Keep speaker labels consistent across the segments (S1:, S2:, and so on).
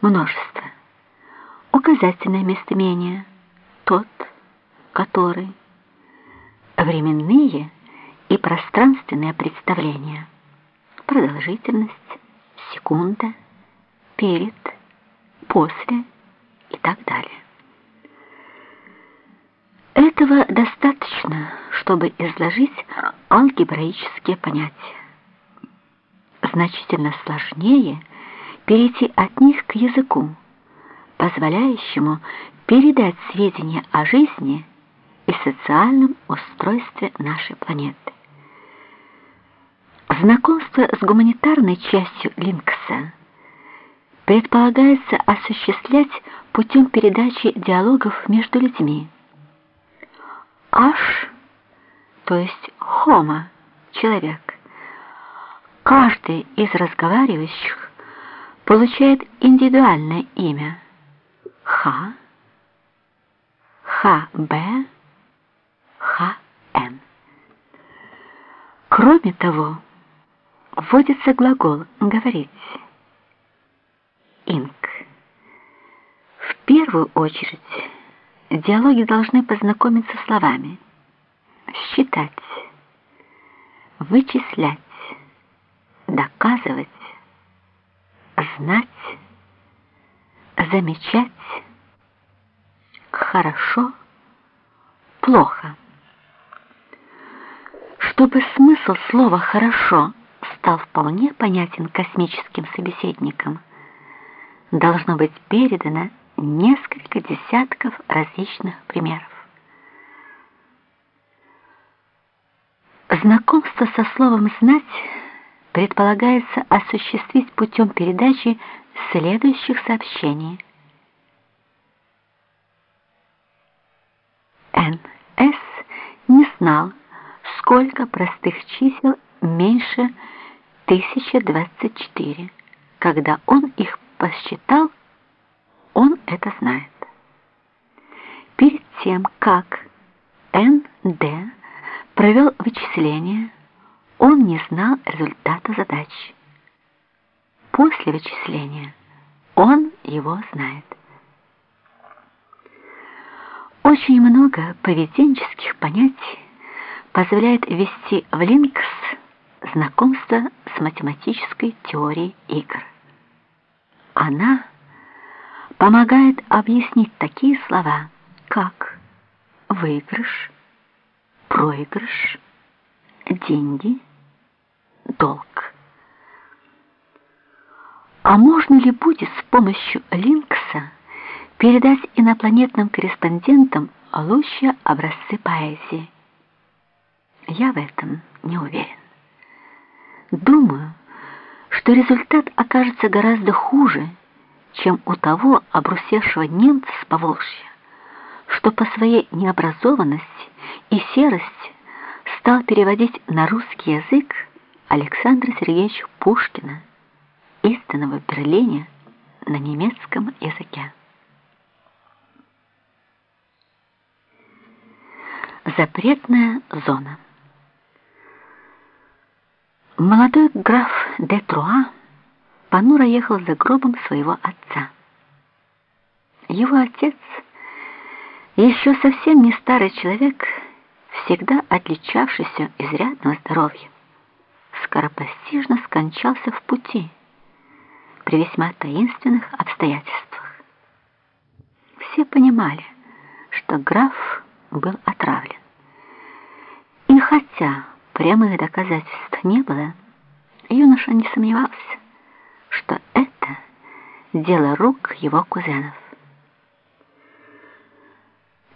S1: множество. Указательное местоимение тот, который. Временные и пространственные представления. Продолжительность, секунда, перед, после и так далее. Этого достаточно, чтобы изложить алгебраические понятия. Значительно сложнее перейти от них к языку, позволяющему передать сведения о жизни и социальном устройстве нашей планеты. Знакомство с гуманитарной частью Линкса предполагается осуществлять путем передачи диалогов между людьми. Аш, то есть хома, человек, каждый из разговаривающих получает индивидуальное имя Х, ХБ, ХН. Кроме того, вводится глагол «говорить». Инк. В первую очередь диалоги должны познакомиться словами считать, вычислять, доказывать, знать, замечать, хорошо, плохо. Чтобы смысл слова «хорошо» стал вполне понятен космическим собеседникам, должно быть передано несколько десятков различных примеров. Знакомство со словом «знать» предполагается осуществить путем передачи следующих сообщений. Н.С. не знал, сколько простых чисел меньше 1024. Когда он их посчитал, он это знает. Перед тем, как Н.Д. провел вычисление, он не знал результата задачи. После вычисления он его знает. Очень много поведенческих понятий позволяет ввести в Линкс знакомство с математической теорией игр. Она помогает объяснить такие слова, как выигрыш, проигрыш, деньги, долг. А можно ли будет с помощью Линкса передать инопланетным корреспондентам лучшие образцы поэзии? Я в этом не уверен. Думаю, что результат окажется гораздо хуже, чем у того обрусевшего немца с Поволжья, что по своей необразованности и серости стал переводить на русский язык Александра Сергеевича Пушкина, изданного в Берлине на немецком языке. Запретная зона Молодой граф де Труа понуро ехал за гробом своего отца. Его отец, еще совсем не старый человек, всегда отличавшийся изрядного здоровья, скоропостижно скончался в пути при весьма таинственных обстоятельствах. Все понимали, что граф был отравлен. И хотя прямых доказательств не было, юноша не сомневался, что это дело рук его кузенов.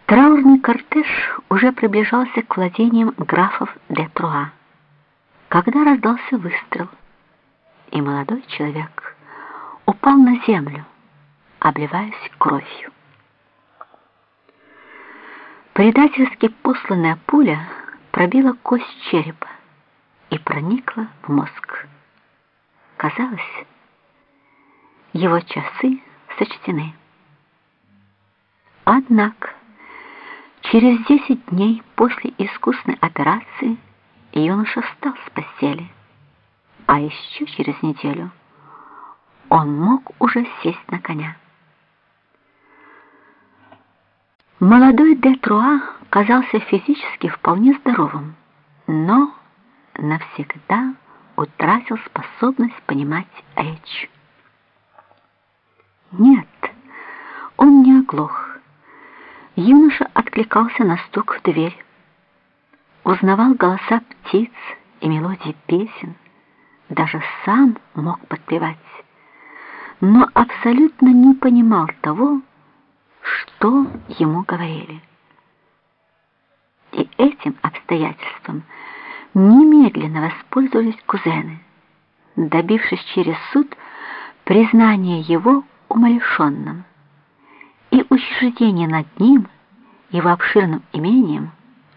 S1: Траурный кортеж уже приближался к владениям графов де Труа, когда раздался выстрел, и молодой человек упал на землю, обливаясь кровью. Предательски посланная пуля пробила кость черепа и проникла в мозг. Казалось, его часы сочтены. Однако через десять дней после искусной операции юноша встал с постели, а еще через неделю он мог уже сесть на коня. Молодой де Труа казался физически вполне здоровым, но навсегда утратил способность понимать речь. Нет, он не оглох. Юноша откликался на стук в дверь, узнавал голоса птиц и мелодии песен, даже сам мог подпевать, но абсолютно не понимал того, что ему говорили. И этим обстоятельством немедленно воспользовались кузены, добившись через суд признания его умалишенным и учреждения над ним, его обширным имением,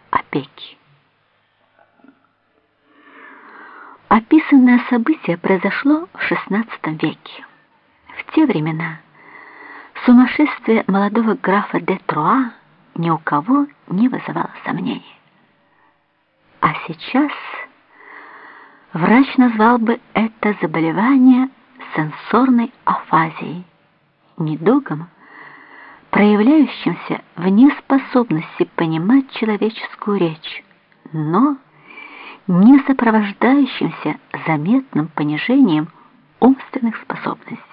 S1: опеки. Описанное событие произошло в XVI веке. В те времена сумасшествие молодого графа де Труа ни у кого не вызывало сомнений. А сейчас врач назвал бы это заболевание сенсорной афазией, недугом, проявляющимся в неспособности понимать человеческую речь, но не сопровождающимся заметным понижением умственных способностей.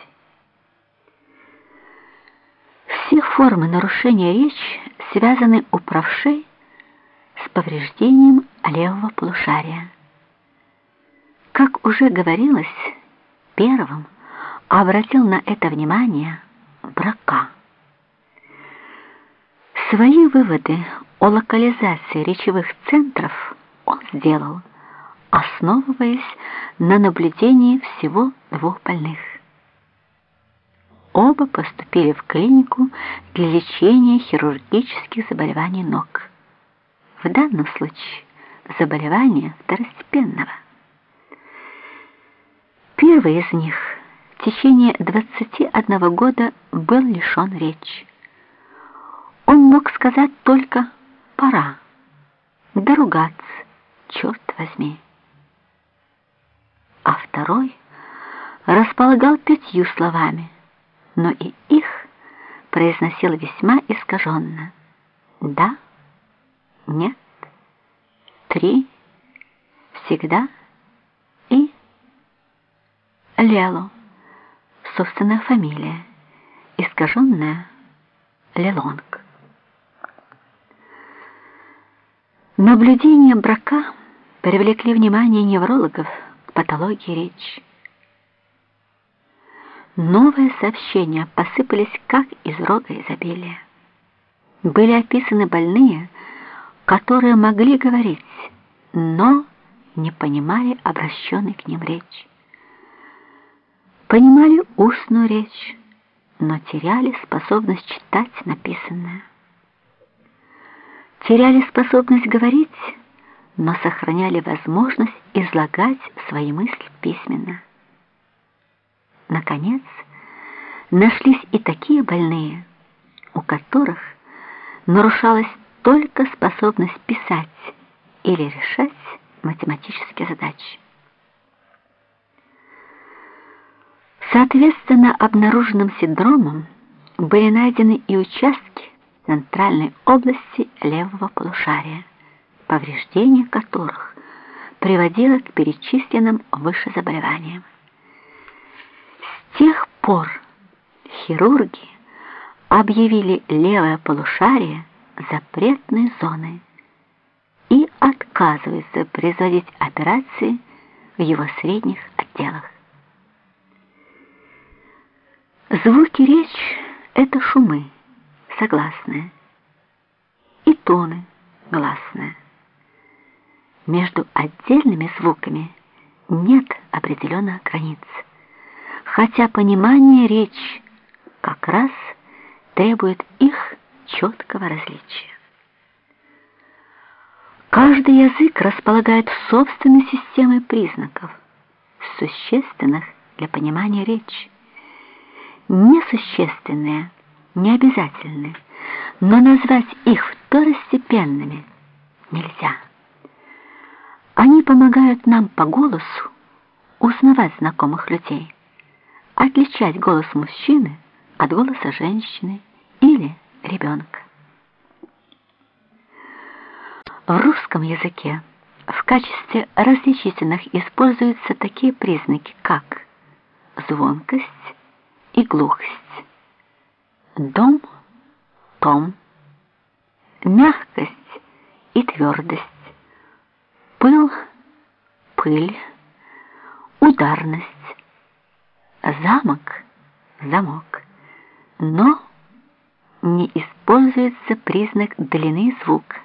S1: Все формы нарушения речи связаны у правшей с повреждением левого полушария. Как уже говорилось, первым обратил на это внимание Брака. Свои выводы о локализации речевых центров он сделал, основываясь на наблюдении всего двух больных. Оба поступили в клинику для лечения хирургических заболеваний ног. В данном случае заболевания второстепенного. Первый из них в течение 21 года был лишен речи. Он мог сказать только «пора», да ругаться, черт возьми. А второй располагал пятью словами, но и их произносил весьма искаженно. Да, нет, три, всегда и Лело, собственная фамилия, искаженная Лелонг. Наблюдения брака привлекли внимание неврологов к патологии речи. Новые сообщения посыпались как из рога изобилия. Были описаны больные, которые могли говорить, но не понимали обращенной к ним речи. Понимали устную речь, но теряли способность читать написанное теряли способность говорить, но сохраняли возможность излагать свои мысли письменно. Наконец, нашлись и такие больные, у которых нарушалась только способность писать или решать математические задачи. Соответственно, обнаруженным синдромом были найдены и участки, центральной области левого полушария, повреждение которых приводило к перечисленным выше заболеваниям. С тех пор хирурги объявили левое полушарие запретной зоной и отказываются производить операции в его средних отделах. Звуки речи — это шумы, согласные, и тоны гласные. Между отдельными звуками нет определенных границ, хотя понимание речи как раз требует их четкого различия. Каждый язык располагает собственной системой признаков, существенных для понимания речи. Несущественные – не обязательны, но назвать их второстепенными нельзя. Они помогают нам по голосу узнавать знакомых людей, отличать голос мужчины от голоса женщины или ребенка. В русском языке в качестве различительных используются такие признаки, как звонкость и глухость, дом, том, мягкость и твердость, пыл, пыль, ударность, замок, замок. Но не используется признак длины звука,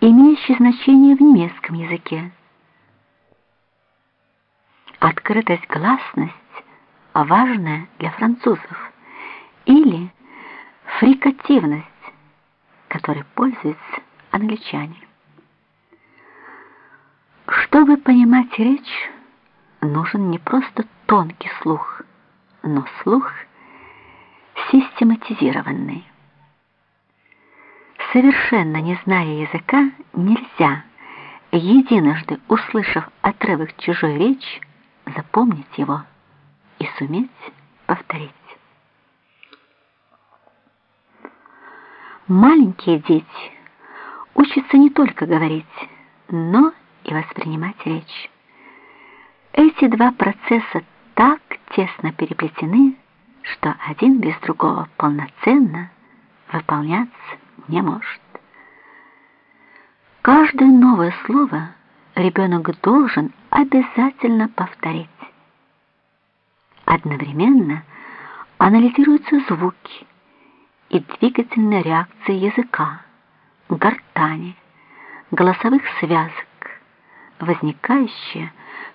S1: имеющий значение в немецком языке. Открытость, гласность, важная для французов, или фрикативность, которой пользуются англичане. Чтобы понимать речь, нужен не просто тонкий слух, но слух систематизированный. Совершенно не зная языка, нельзя, единожды услышав отрывок чужой речи, запомнить его и суметь повторить. Маленькие дети учатся не только говорить, но и воспринимать речь. Эти два процесса так тесно переплетены, что один без другого полноценно выполняться не может. Каждое новое слово ребенок должен обязательно повторить. Одновременно анализируются звуки и двигательная реакция языка, гортани, голосовых связок, возникающие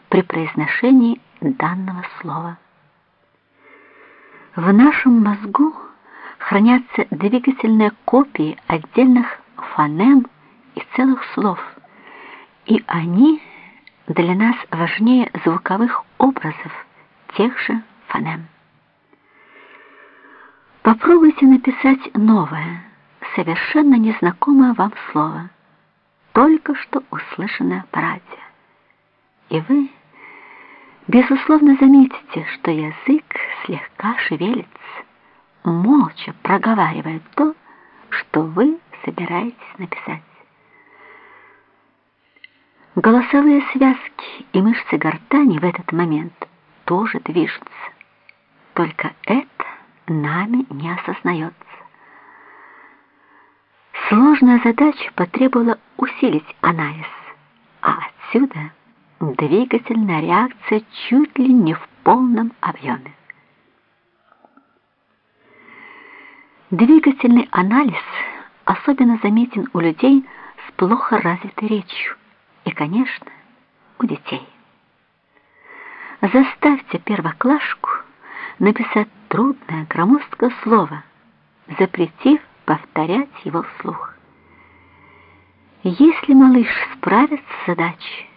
S1: при произношении данного слова. В нашем мозгу хранятся двигательные копии отдельных фонем и целых слов, и они для нас важнее звуковых образов тех же фонем. Попробуйте написать новое, совершенно незнакомое вам слово, только что услышанное по. И вы, безусловно, заметите, что язык слегка шевелится, молча проговаривая то, что вы собираетесь написать. Голосовые связки и мышцы гортани в этот момент тоже движутся. Только это нами не осознается. Сложная задача потребовала усилить анализ, а отсюда двигательная реакция чуть ли не в полном объеме. Двигательный анализ особенно заметен у людей с плохо развитой речью и, конечно, у детей. Заставьте первоклашку написать трудное, громоздкое слово, запретив повторять его вслух. Если малыш справится с задачей,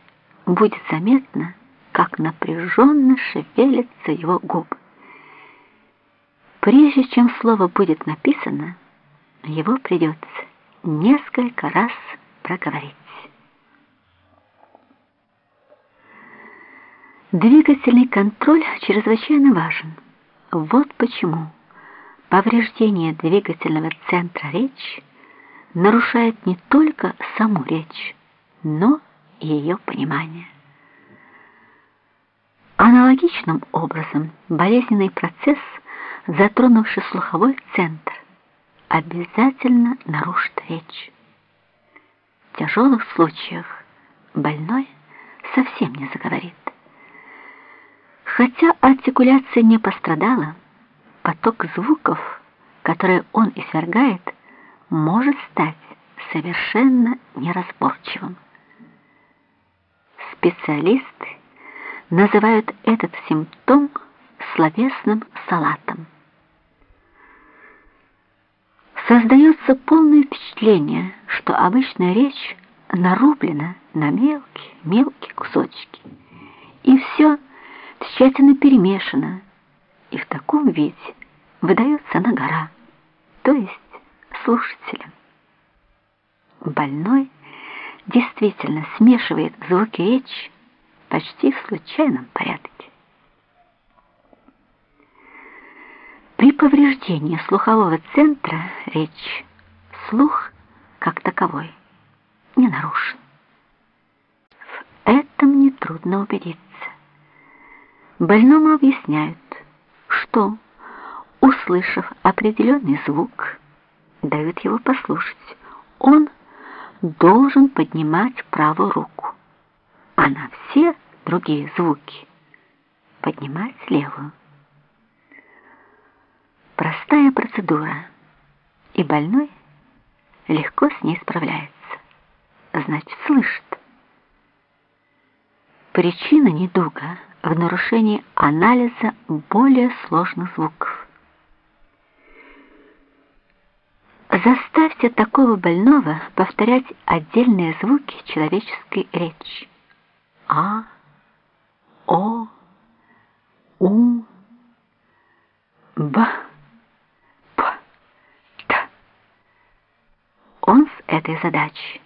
S1: будет заметно, как напряженно шевелятся его губы. Прежде чем слово будет написано, его придется несколько раз проговорить. Двигательный контроль чрезвычайно важен. Вот почему повреждение двигательного центра речи нарушает не только саму речь, но и ее понимание. Аналогичным образом болезненный процесс, затронувший слуховой центр, обязательно нарушит речь. В тяжелых случаях больной совсем не заговорит. Хотя артикуляция не пострадала, поток звуков, которые он извергает, может стать совершенно неразборчивым. Специалисты называют этот симптом словесным салатом. Создается полное впечатление, что обычная речь нарублена на мелкие-мелкие кусочки, и все тщательно перемешана, и в таком виде выдается на гора, то есть слушателям. Больной действительно смешивает звуки речи почти в случайном порядке. При повреждении слухового центра речь, слух как таковой, не нарушен. В этом нетрудно убедиться. Больному объясняют, что, услышав определенный звук, дают его послушать, он должен поднимать правую руку, а на все другие звуки поднимать левую. Простая процедура, и больной легко с ней справляется, значит, слышит. Причина недуга в нарушении анализа более сложных звуков. Заставьте такого больного повторять отдельные звуки человеческой речи. А, О, У, Б, П, Т. Он с этой задачей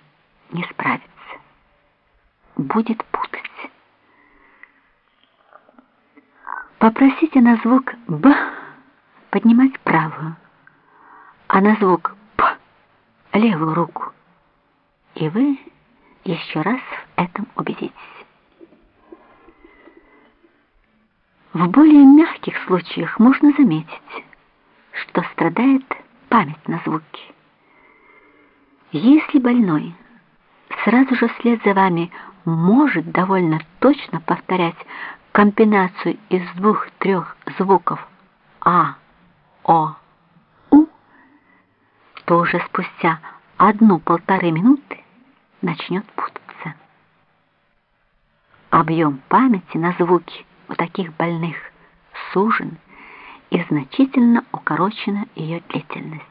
S1: не справится. Будет путать. Попросите на звук «б» поднимать правую, а на звук левую руку. И вы еще раз в этом убедитесь. В более мягких случаях можно заметить, что страдает память на звуки. Если больной сразу же вслед за вами может довольно точно повторять комбинацию из двух-трех звуков А, О, то уже спустя одну-полторы минуты начнет путаться. Объем памяти на звуки у таких больных сужен и значительно укорочена ее длительность.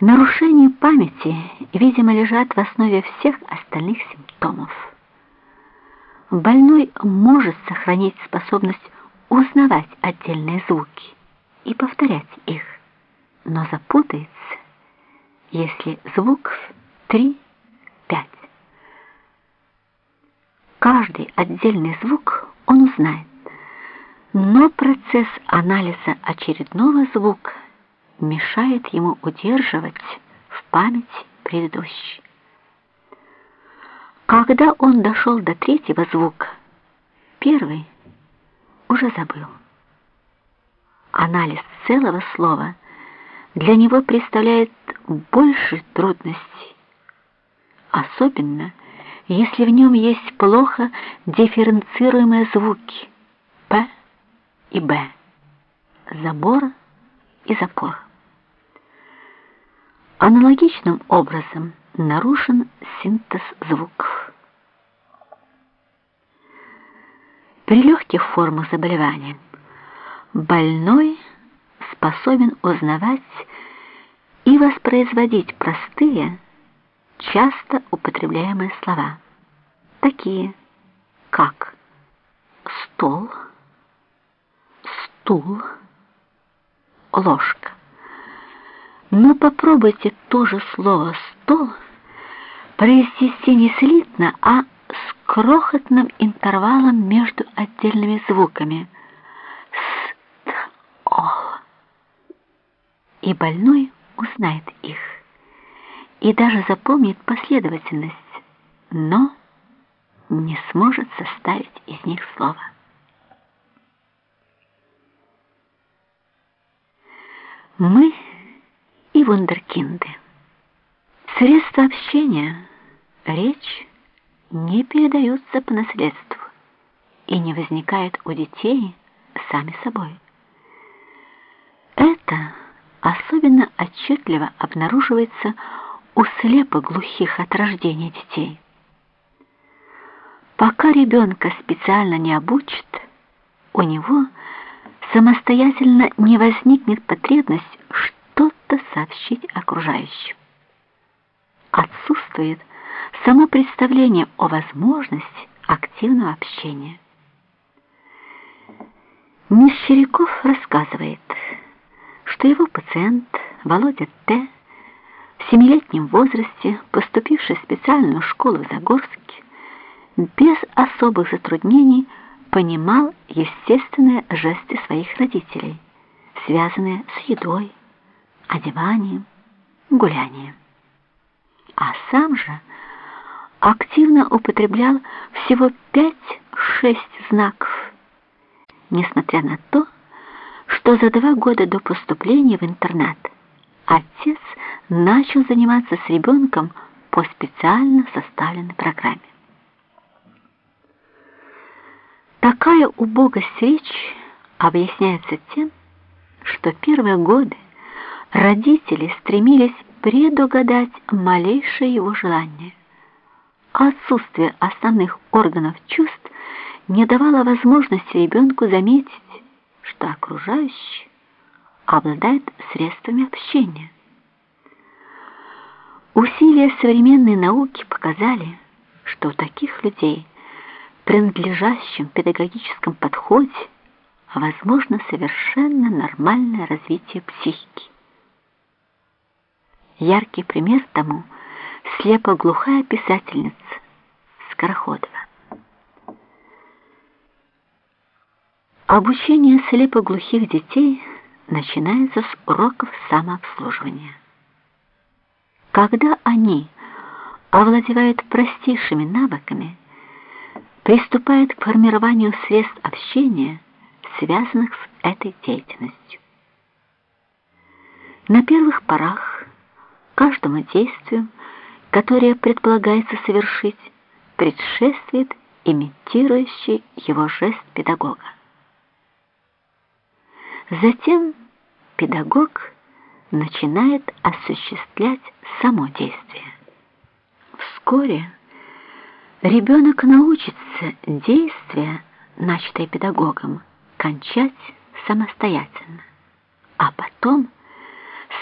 S1: Нарушения памяти, видимо, лежат в основе всех остальных симптомов. Больной может сохранить способность узнавать отдельные звуки и повторять их, но запутается, если звуков 3-5. Каждый отдельный звук он узнает, но процесс анализа очередного звука мешает ему удерживать в памяти предыдущий. Когда он дошел до третьего звука, первый уже забыл. Анализ целого слова для него представляет больше трудностей, особенно если в нем есть плохо дифференцируемые звуки «п» и «б», «забор» и «запор». Аналогичным образом нарушен синтез звуков. При легких формах заболевания больной способен узнавать и воспроизводить простые, часто употребляемые слова, такие как стол, стул, ложка. Но попробуйте то же слово «стол» произнести не слитно, а с крохотным интервалом между отдельными звуками. «Ст-ол». И больной узнает их, и даже запомнит последовательность, но не сможет составить из них слово. Мы и вундеркинды. Средства общения, речь не передаются по наследству и не возникает у детей сами собой. Это особенно отчетливо обнаруживается у слепо-глухих от рождения детей. Пока ребенка специально не обучат, у него самостоятельно не возникнет потребность что-то сообщить окружающим отсутствует само представление о возможности активного общения. Мещеряков рассказывает, что его пациент Володя Т. в семилетнем возрасте, поступивший в специальную школу в Загорске, без особых затруднений понимал естественные жесты своих родителей, связанные с едой, одеванием, гулянием. А сам же активно употреблял всего пять-шесть знаков, несмотря на то, что за два года до поступления в интернат отец начал заниматься с ребенком по специально составленной программе. Такая убогость речи объясняется тем, что первые годы родители стремились предугадать малейшее его желание. Отсутствие основных органов чувств не давало возможности ребенку заметить, что окружающий обладает средствами общения. Усилия современной науки показали, что у таких людей, принадлежащим педагогическом подходе, возможно совершенно нормальное развитие психики. Яркий пример тому – слепо-глухая писательница Скороходова. Обучение слепоглухих детей начинается с уроков самообслуживания. Когда они овладевают простейшими навыками, приступают к формированию средств общения, связанных с этой деятельностью. На первых порах каждому действию, которое предполагается совершить, предшествует имитирующий его жест педагога. Затем педагог начинает осуществлять само действие. Вскоре ребенок научится действие, начатое педагогом, кончать самостоятельно, а потом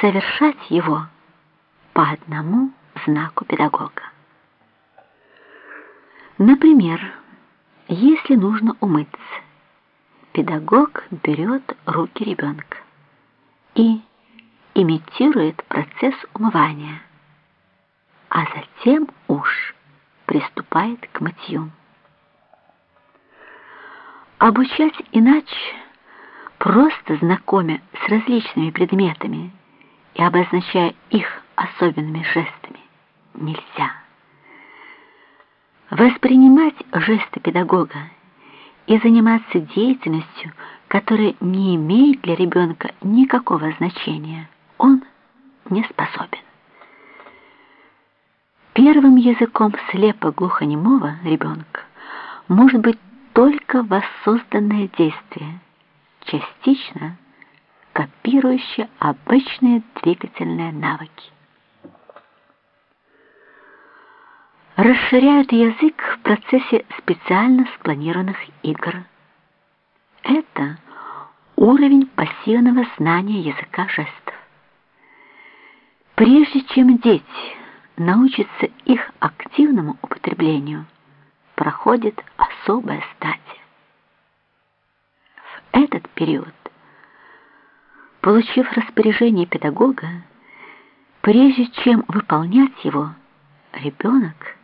S1: совершать его по одному знаку педагога. Например, если нужно умыться, педагог берет руки ребенка и имитирует процесс умывания, а затем уж приступает к мытью. Обучать иначе, просто знакомя с различными предметами и обозначая их особенными жестами, нельзя. Воспринимать жесты педагога и заниматься деятельностью, которая не имеет для ребенка никакого значения, он не способен. Первым языком слепо-глухонемого ребенка может быть только воссозданное действие, частично копирующее обычные двигательные навыки. расширяют язык процессе специально спланированных игр. Это уровень пассивного знания языка жестов. Прежде чем дети научатся их активному употреблению, проходит особая стадия. В этот период, получив распоряжение педагога, прежде чем выполнять его, ребенок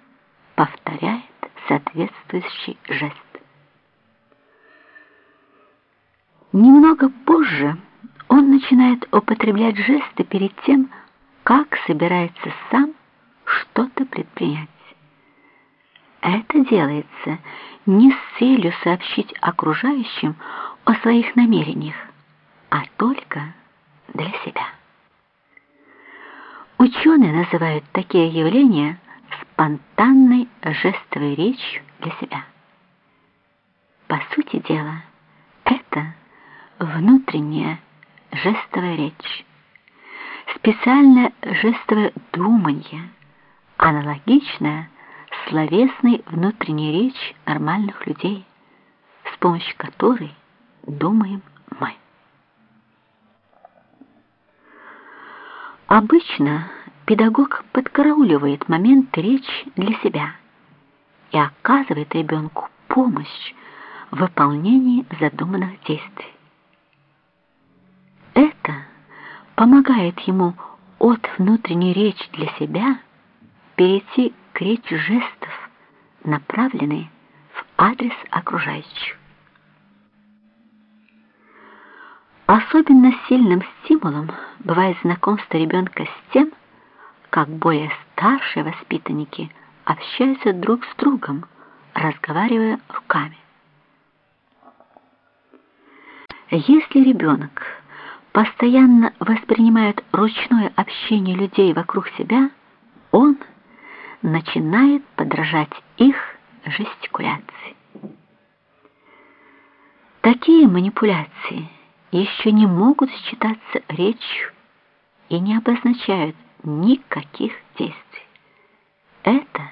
S1: повторяет соответствующий жест. Немного позже он начинает употреблять жесты перед тем, как собирается сам что-то предпринять. Это делается не с целью сообщить окружающим о своих намерениях, а только для себя. Ученые называют такие явления спонтанной жестовой речью для себя. По сути дела, это внутренняя жестовая речь, специальное жестовое думание, аналогичное словесной внутренней речи нормальных людей, с помощью которой думаем мы. Обычно педагог подкарауливает момент речь для себя и оказывает ребенку помощь в выполнении задуманных действий. Это помогает ему от внутренней речи для себя перейти к речи жестов, направленной в адрес окружающих. Особенно сильным стимулом бывает знакомство ребенка с тем, как более старшие воспитанники общаются друг с другом, разговаривая руками. Если ребенок постоянно воспринимает ручное общение людей вокруг себя, он начинает подражать их жестикуляции. Такие манипуляции еще не могут считаться речью и не обозначают никаких действий. Это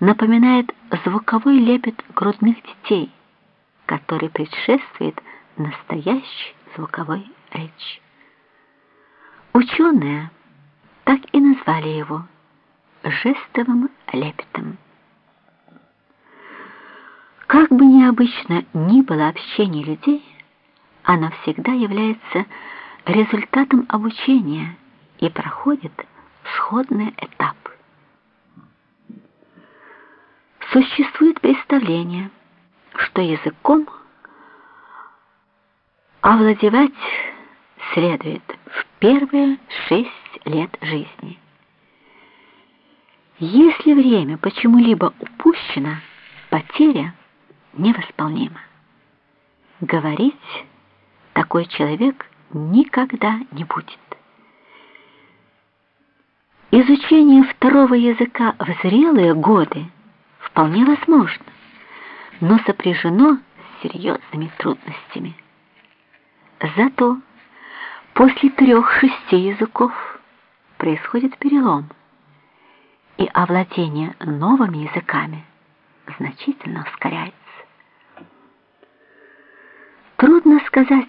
S1: напоминает звуковой лепет грудных детей, который предшествует настоящей звуковой речи. Ученые так и назвали его жестовым лепетом. Как бы необычно ни было общение людей, оно всегда является результатом обучения и проходит сходные этапы. Существует представление, что языком овладевать следует в первые шесть лет жизни. Если время почему-либо упущено, потеря невосполнима. Говорить такой человек никогда не будет. Изучение второго языка в зрелые годы вполне возможно, но сопряжено с серьезными трудностями. Зато после трех-шести языков происходит перелом, и овладение новыми языками значительно ускоряется. Трудно сказать,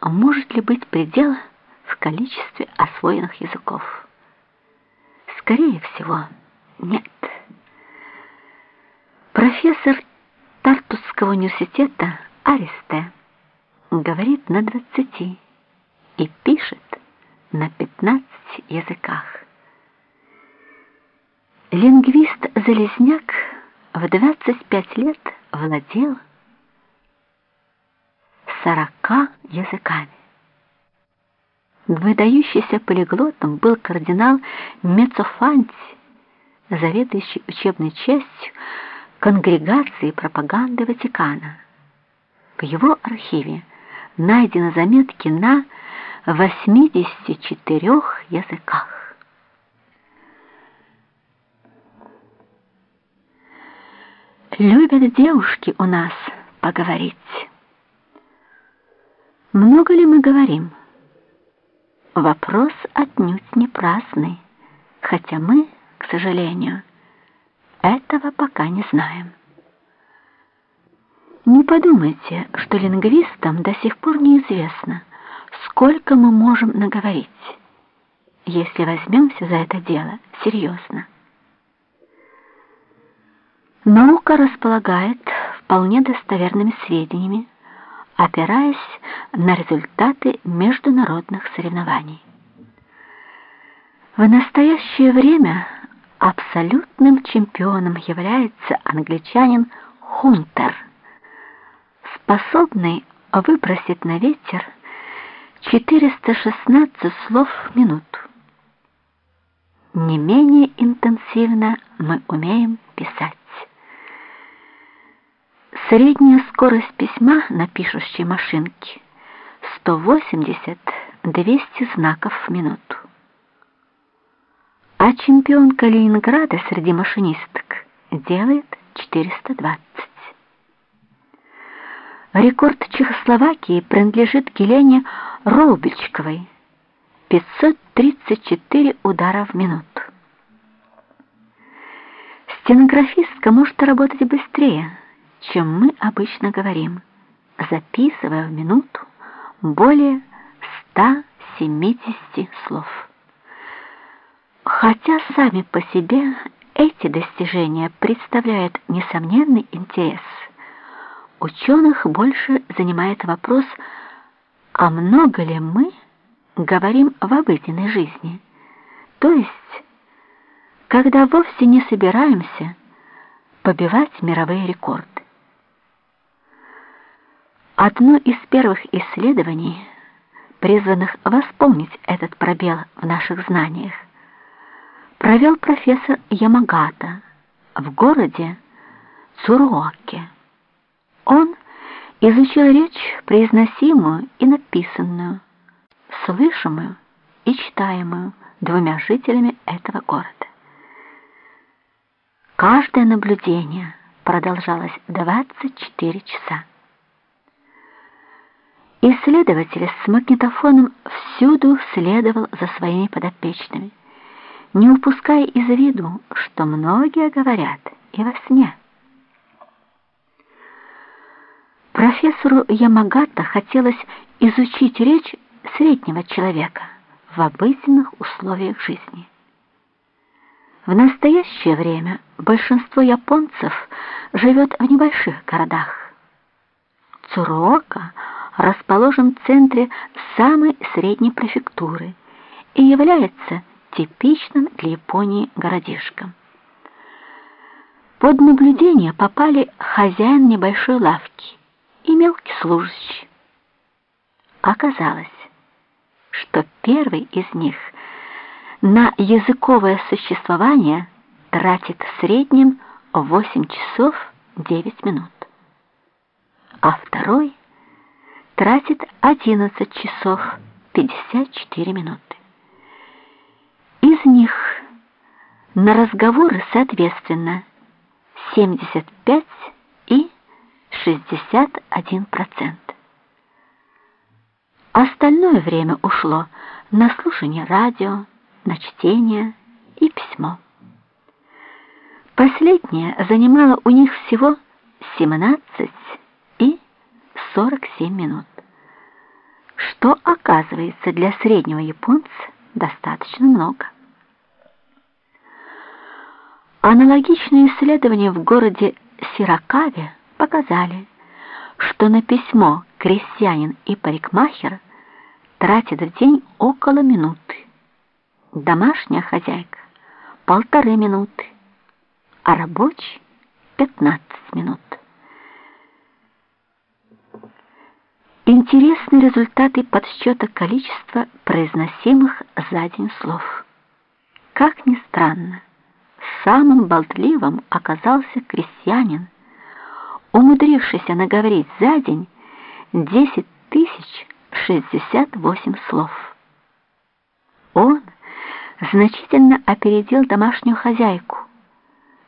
S1: может ли быть предел в количестве освоенных языков. Скорее всего, нет. Профессор Тартусского университета Аристе говорит на 20 и пишет на 15 языках. Лингвист-залезняк в 25 лет владел 40 языками. Выдающийся полиглотом был кардинал Мецофанти, заведующий учебной частью Конгрегации пропаганды Ватикана. В его архиве найдены заметки на 84 языках. Любят девушки у нас поговорить. Много ли мы говорим? Вопрос отнюдь не праздный, хотя мы, к сожалению, этого пока не знаем. Не подумайте, что лингвистам до сих пор неизвестно, сколько мы можем наговорить, если возьмемся за это дело серьезно. Наука располагает вполне достоверными сведениями, опираясь на результаты международных соревнований. В настоящее время абсолютным чемпионом является англичанин Хунтер – способный выбросить на ветер 416 слов в минуту. Не менее интенсивно мы умеем писать. Средняя скорость письма на пишущей машинке 180-200 знаков в минуту. А чемпион Калининграда среди машинисток делает 420. Рекорд Чехословакии принадлежит Гелене Роубельчковой. 534 удара в минуту. Стенографистка может работать быстрее, чем мы обычно говорим, записывая в минуту более 170 слов. Хотя сами по себе эти достижения представляют несомненный интерес – Ученых больше занимает вопрос, а много ли мы говорим в обыденной жизни, то есть, когда вовсе не собираемся побивать мировые рекорды. Одно из первых исследований, призванных восполнить этот пробел в наших знаниях, провел профессор Ямагата в городе Цуруоке. Он изучил речь, произносимую и написанную, слышимую и читаемую двумя жителями этого города. Каждое наблюдение продолжалось 24 часа. Исследователь с магнитофоном всюду следовал за своими подопечными, не упуская из виду, что многие говорят и во сне. Профессору Ямагата хотелось изучить речь среднего человека в обыденных условиях жизни. В настоящее время большинство японцев живет в небольших городах. Цуруока – расположен в центре самой средней префектуры и является типичным для Японии городишком. Под наблюдение попали хозяин небольшой лавки и мелкий служащий. Оказалось, что первый из них на языковое существование тратит в среднем 8 часов 9 минут, а второй — тратит 11 часов 54 минуты. Из них на разговоры соответственно 75 и 61%. Остальное время ушло на слушание радио, на чтение и письмо. Последнее занимало у них всего 17 47 минут, что оказывается для среднего японца достаточно много. Аналогичные исследования в городе Сиракаве показали, что на письмо крестьянин и парикмахер тратят в день около минуты, домашняя хозяйка — полторы минуты, а рабочий — 15 минут. Интересны результаты подсчета количества произносимых за день слов. Как ни странно, самым болтливым оказался крестьянин, умудрившийся наговорить за день 10 тысяч 68 слов. Он значительно опередил домашнюю хозяйку,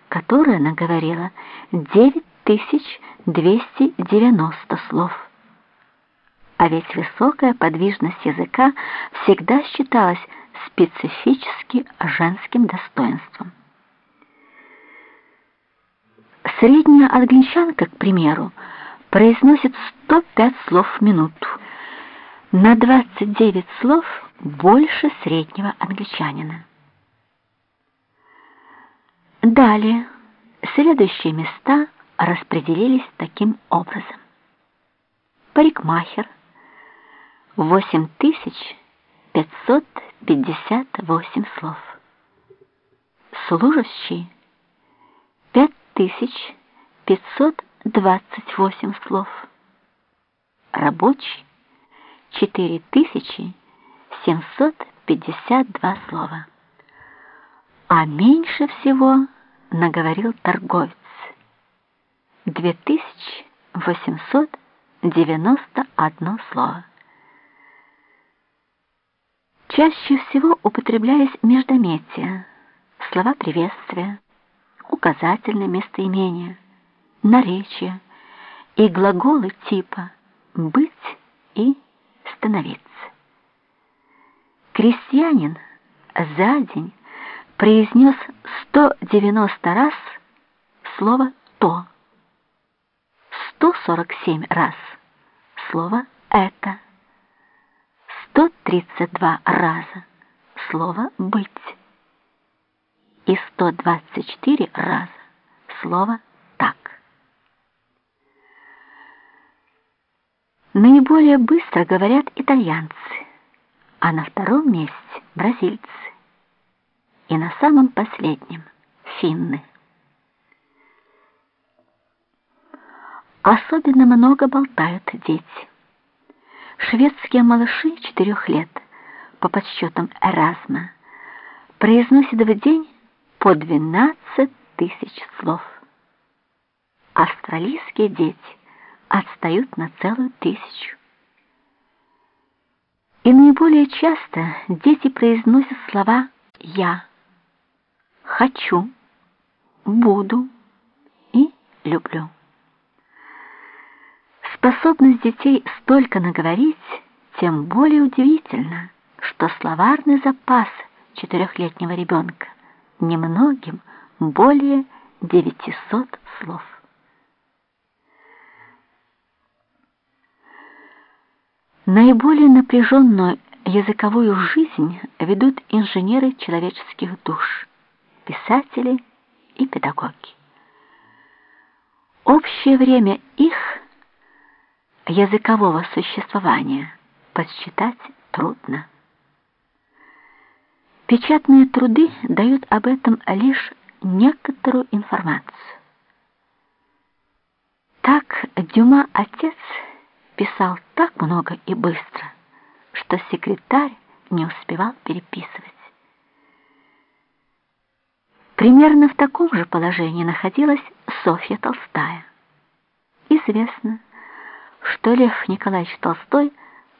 S1: которая наговорила 9290 слов. А ведь высокая подвижность языка всегда считалась специфически женским достоинством. Средняя англичанка, к примеру, произносит 105 слов в минуту. На 29 слов больше среднего англичанина. Далее, следующие места распределились таким образом. Парикмахер, 8558 слов. Служащий 5528 слов. Рабочий 4752 слова. А меньше всего наговорил торговец 2891 слово чаще всего употреблялись междометия, слова приветствия, указательные местоимения, наречия и глаголы типа «быть» и «становиться». Крестьянин за день произнес 190 раз слово «то», 147 раз слово «это», 132 раза слово «быть» и 124 раза слово «так». Наиболее быстро говорят итальянцы, а на втором месте бразильцы и на самом последнем финны. особенно много болтают дети. Шведские малыши четырех лет, по подсчетам Эразма, произносят в день по 12 тысяч слов. Австралийские дети отстают на целую тысячу. И наиболее часто дети произносят слова «я», «хочу», «буду» и «люблю». Способность детей столько наговорить, тем более удивительно, что словарный запас четырехлетнего ребенка немногим более 900 слов. Наиболее напряженную языковую жизнь ведут инженеры человеческих душ, писатели и педагоги. Общее время их языкового существования подсчитать трудно. Печатные труды дают об этом лишь некоторую информацию. Так Дюма отец писал так много и быстро, что секретарь не успевал переписывать. Примерно в таком же положении находилась Софья Толстая. Известно, что Лев Николаевич Толстой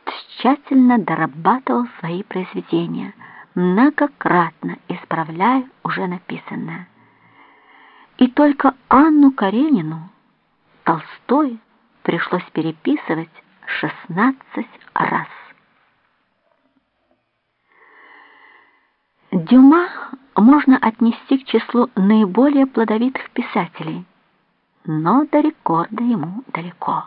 S1: тщательно дорабатывал свои произведения, многократно исправляя уже написанное. И только Анну Каренину Толстой пришлось переписывать 16 раз. Дюма можно отнести к числу наиболее плодовитых писателей, но до рекорда ему далеко.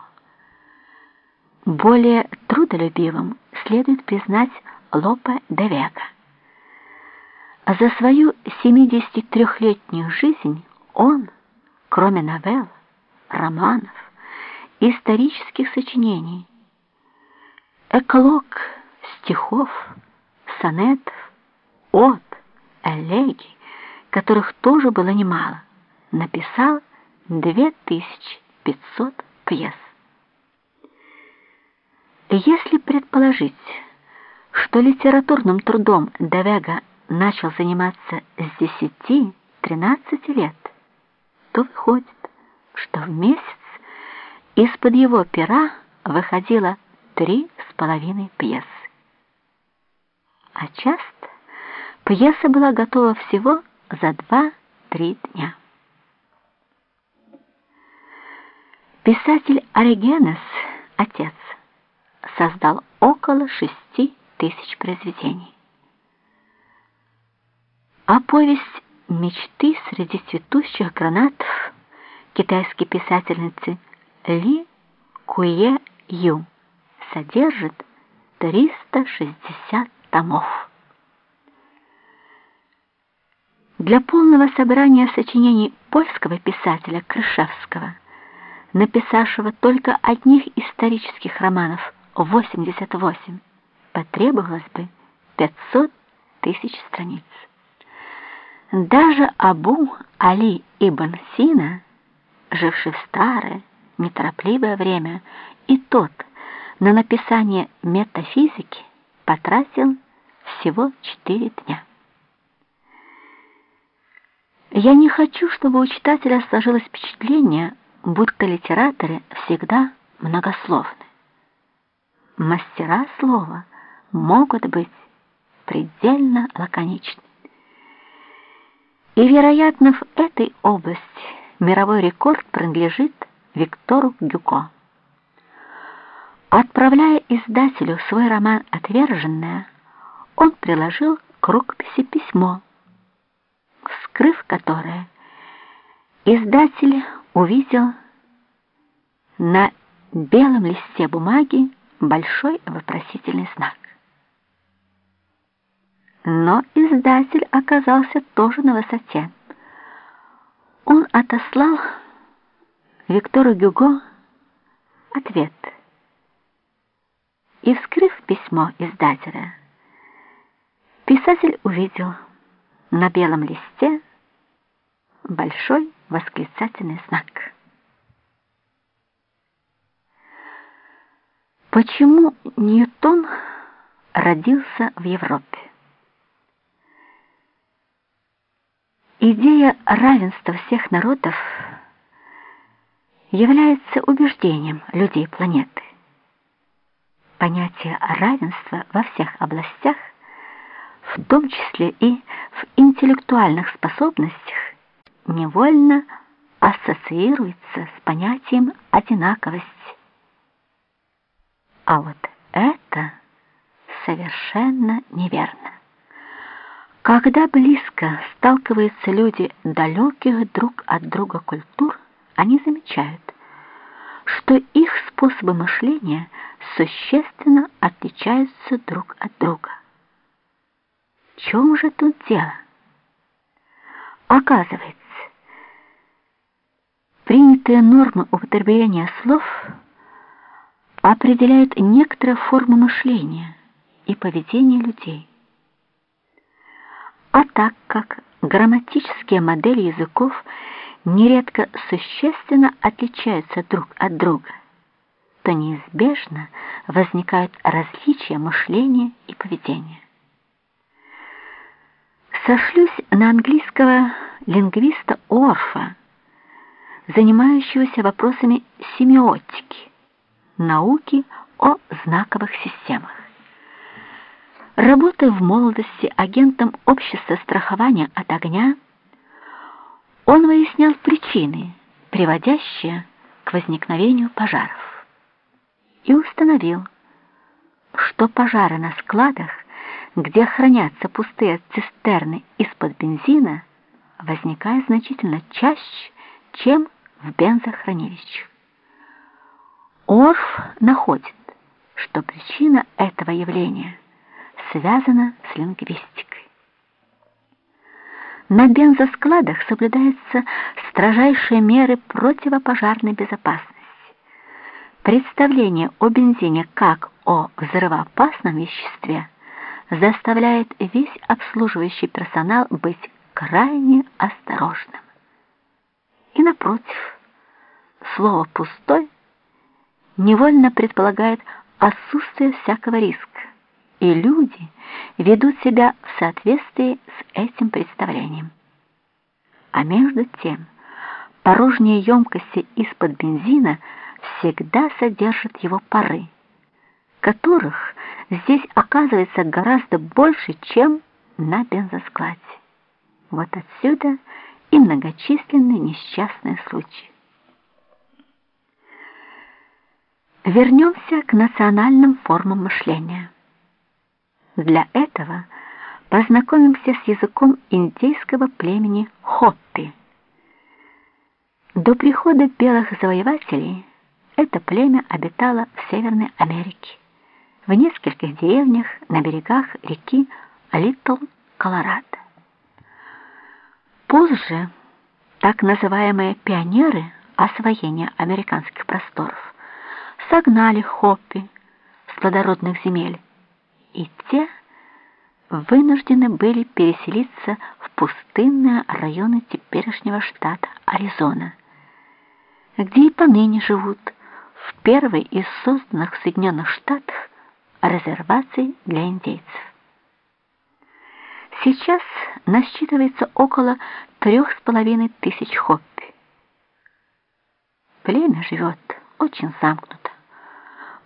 S1: Более трудолюбивым следует признать Лопе де Вега. За свою 73-летнюю жизнь он, кроме новелл, романов, исторических сочинений, эклог, стихов, сонетов, от, элегий, которых тоже было немало, написал 2500 пьес. Если предположить, что литературным трудом Девега начал заниматься с 10-13 лет, то выходит, что в месяц из-под его пера выходило три с половиной пьесы. А часто пьеса была готова всего за два-три дня. Писатель Оригенес, отец, создал около шести тысяч произведений. А повесть «Мечты среди цветущих гранатов» китайской писательницы ли Куе Ю содержит 360 томов. Для полного собрания сочинений польского писателя Крышевского, написавшего только одних исторических романов 88, потребовалось бы 500 тысяч страниц. Даже Абу Али ибн Сина, живший в старое, неторопливое время, и тот на написание метафизики потратил всего четыре дня. Я не хочу, чтобы у читателя сложилось впечатление, будто литераторы всегда многословны. Мастера слова могут быть предельно лаконичны. И, вероятно, в этой области мировой рекорд принадлежит Виктору Гюко. Отправляя издателю свой роман «Отверженная», он приложил к рукописи письмо, вскрыв которое, издатель увидел на белом листе бумаги большой вопросительный знак. Но издатель оказался тоже на высоте. Он отослал Виктору Гюго ответ. И, вскрыв письмо издателя, писатель увидел на белом листе большой восклицательный знак. Почему Ньютон родился в Европе? Идея равенства всех народов является убеждением людей планеты. Понятие равенства во всех областях, в том числе и в интеллектуальных способностях, невольно ассоциируется с понятием одинаковости. А вот это совершенно неверно. Когда близко сталкиваются люди далеких друг от друга культур, они замечают, что их способы мышления существенно отличаются друг от друга. В чем же тут дело? Оказывается, принятые нормы употребления слов определяют некоторые формы мышления и поведения людей. А так как грамматические модели языков нередко существенно отличаются друг от друга, то неизбежно возникают различия мышления и поведения. Сошлюсь на английского лингвиста Орфа, занимающегося вопросами семиотики, науки о знаковых системах. Работая в молодости агентом общества страхования от огня, он выяснял причины, приводящие к возникновению пожаров, и установил, что пожары на складах, где хранятся пустые цистерны из-под бензина, возникают значительно чаще, чем в бензохранилищах. Орф находит, что причина этого явления – связано с лингвистикой. На бензоскладах соблюдаются строжайшие меры противопожарной безопасности. Представление о бензине как о взрывоопасном веществе заставляет весь обслуживающий персонал быть крайне осторожным. И напротив, слово «пустой» невольно предполагает отсутствие всякого риска и люди ведут себя в соответствии с этим представлением. А между тем, порожние емкости из-под бензина всегда содержат его пары, которых здесь оказывается гораздо больше, чем на бензоскладе. Вот отсюда и многочисленные несчастные случаи. Вернемся к национальным формам мышления. Для этого познакомимся с языком индейского племени Хоппи. До прихода белых завоевателей это племя обитало в Северной Америке, в нескольких деревнях на берегах реки Литл Колорадо. Позже так называемые пионеры освоения американских просторов согнали Хоппи с плодородных земель и те вынуждены были переселиться в пустынные районы теперешнего штата Аризона, где и поныне живут в первой из созданных в Соединенных Штатах резерваций для индейцев. Сейчас насчитывается около трех с половиной тысяч хоппи. Племя живет очень замкнуто.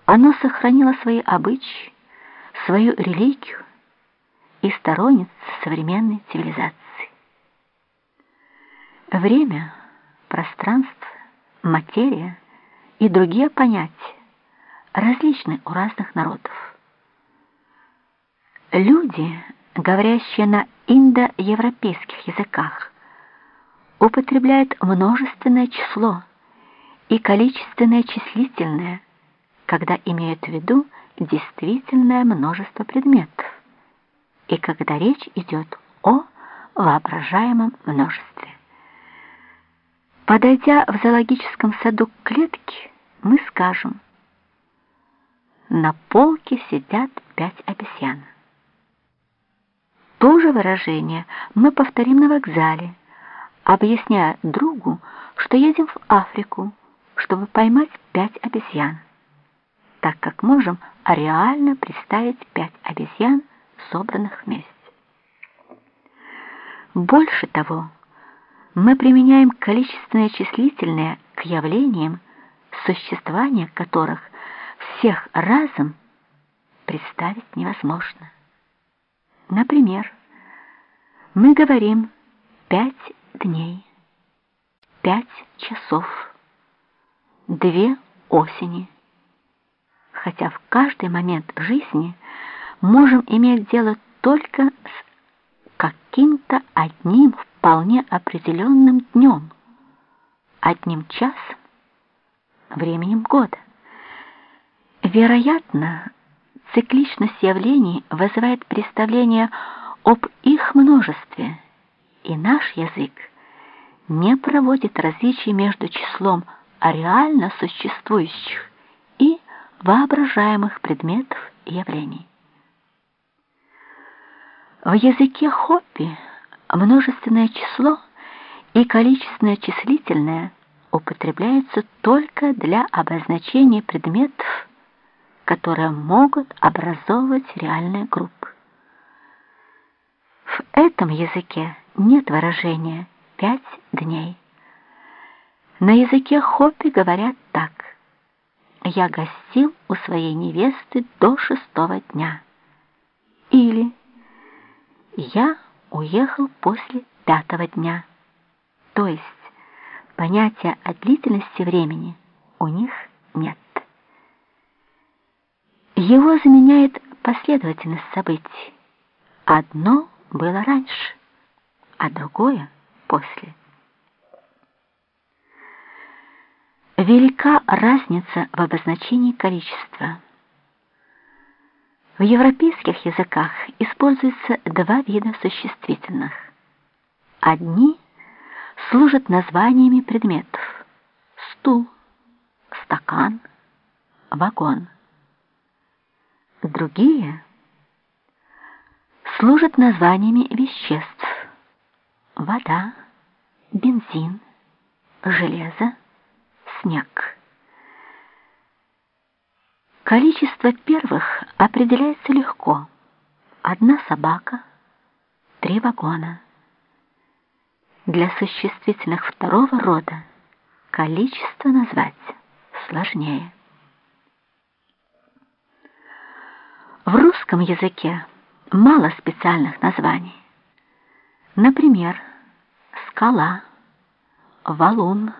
S1: Оно сохранило свои обычаи, свою религию и сторонниц современной цивилизации. Время, пространство, материя и другие понятия различны у разных народов. Люди, говорящие на индоевропейских языках, употребляют множественное число и количественное числительное, когда имеют в виду действительное множество предметов, и когда речь идет о воображаемом множестве. Подойдя в зоологическом саду к клетке, мы скажем, на полке сидят пять обезьян. То же выражение мы повторим на вокзале, объясняя другу, что едем в Африку, чтобы поймать пять обезьян. Так как можем реально представить пять обезьян, собранных вместе. Больше того, мы применяем количественное числительное к явлениям, существование которых всех разом представить невозможно. Например, мы говорим пять дней, пять часов, две осени, хотя в каждый момент жизни можем иметь дело только с каким-то одним вполне определенным днем, одним часом, временем года. Вероятно, цикличность явлений вызывает представление об их множестве, и наш язык не проводит различий между числом реально существующих воображаемых предметов и явлений. В языке Хоппи множественное число и количественное числительное употребляются только для обозначения предметов, которые могут образовывать реальные группы. В этом языке нет выражения «пять дней». На языке Хоппи говорят так. «Я гостил у своей невесты до шестого дня». Или «Я уехал после пятого дня». То есть понятия о длительности времени у них нет. Его заменяет последовательность событий. Одно было раньше, а другое после. Велика разница в обозначении количества. В европейских языках используются два вида существительных. Одни служат названиями предметов – стул, стакан, вагон. Другие служат названиями веществ – вода, бензин, железо, снег. Количество первых определяется легко. Одна собака, три вагона. Для существительных второго рода количество назвать сложнее. В русском языке мало специальных названий. Например, скала, валун,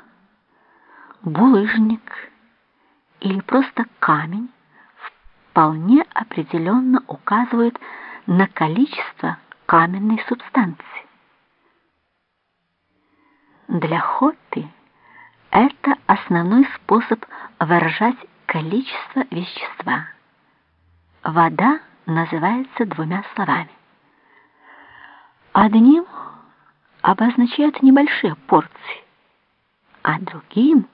S1: булыжник или просто камень вполне определенно указывают на количество каменной субстанции. Для Хоппи это основной способ выражать количество вещества. Вода называется двумя словами. Одним обозначают небольшие порции, а другим –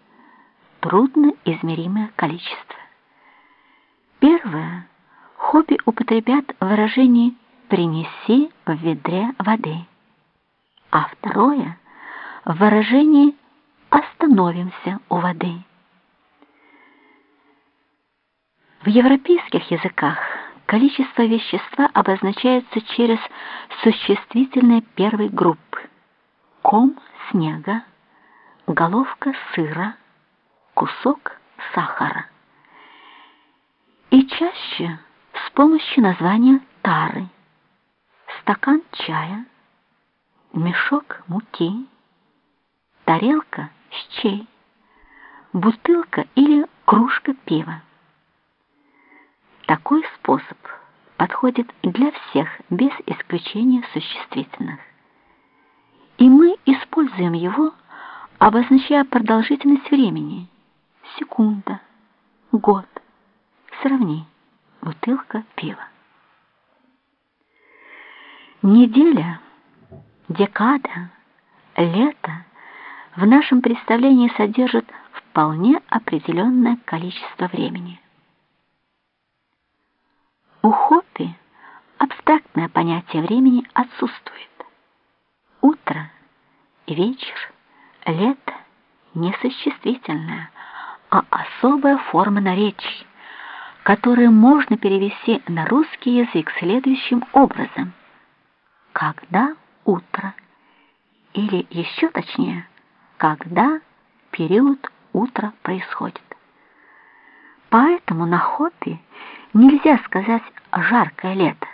S1: трудно измеримое количество. Первое хобби употребят в выражении «принеси в ведре воды», а второе – в выражении «остановимся у воды». В европейских языках количество вещества обозначается через существительное первой группы. Ком снега, головка сыра, кусок сахара и чаще с помощью названия тары, стакан чая, мешок муки, тарелка щей, бутылка или кружка пива. Такой способ подходит для всех без исключения существительных. И мы используем его, обозначая продолжительность времени – секунда, год, Сравни. Бутылка пива. Неделя, декада, лето в нашем представлении содержат вполне определенное количество времени. У Хоппи абстрактное понятие времени отсутствует. Утро, вечер, лето – несуществительное, а особая форма наречий которые можно перевести на русский язык следующим образом. Когда утро, или еще точнее, когда период утра происходит. Поэтому на Хопе нельзя сказать «жаркое лето»,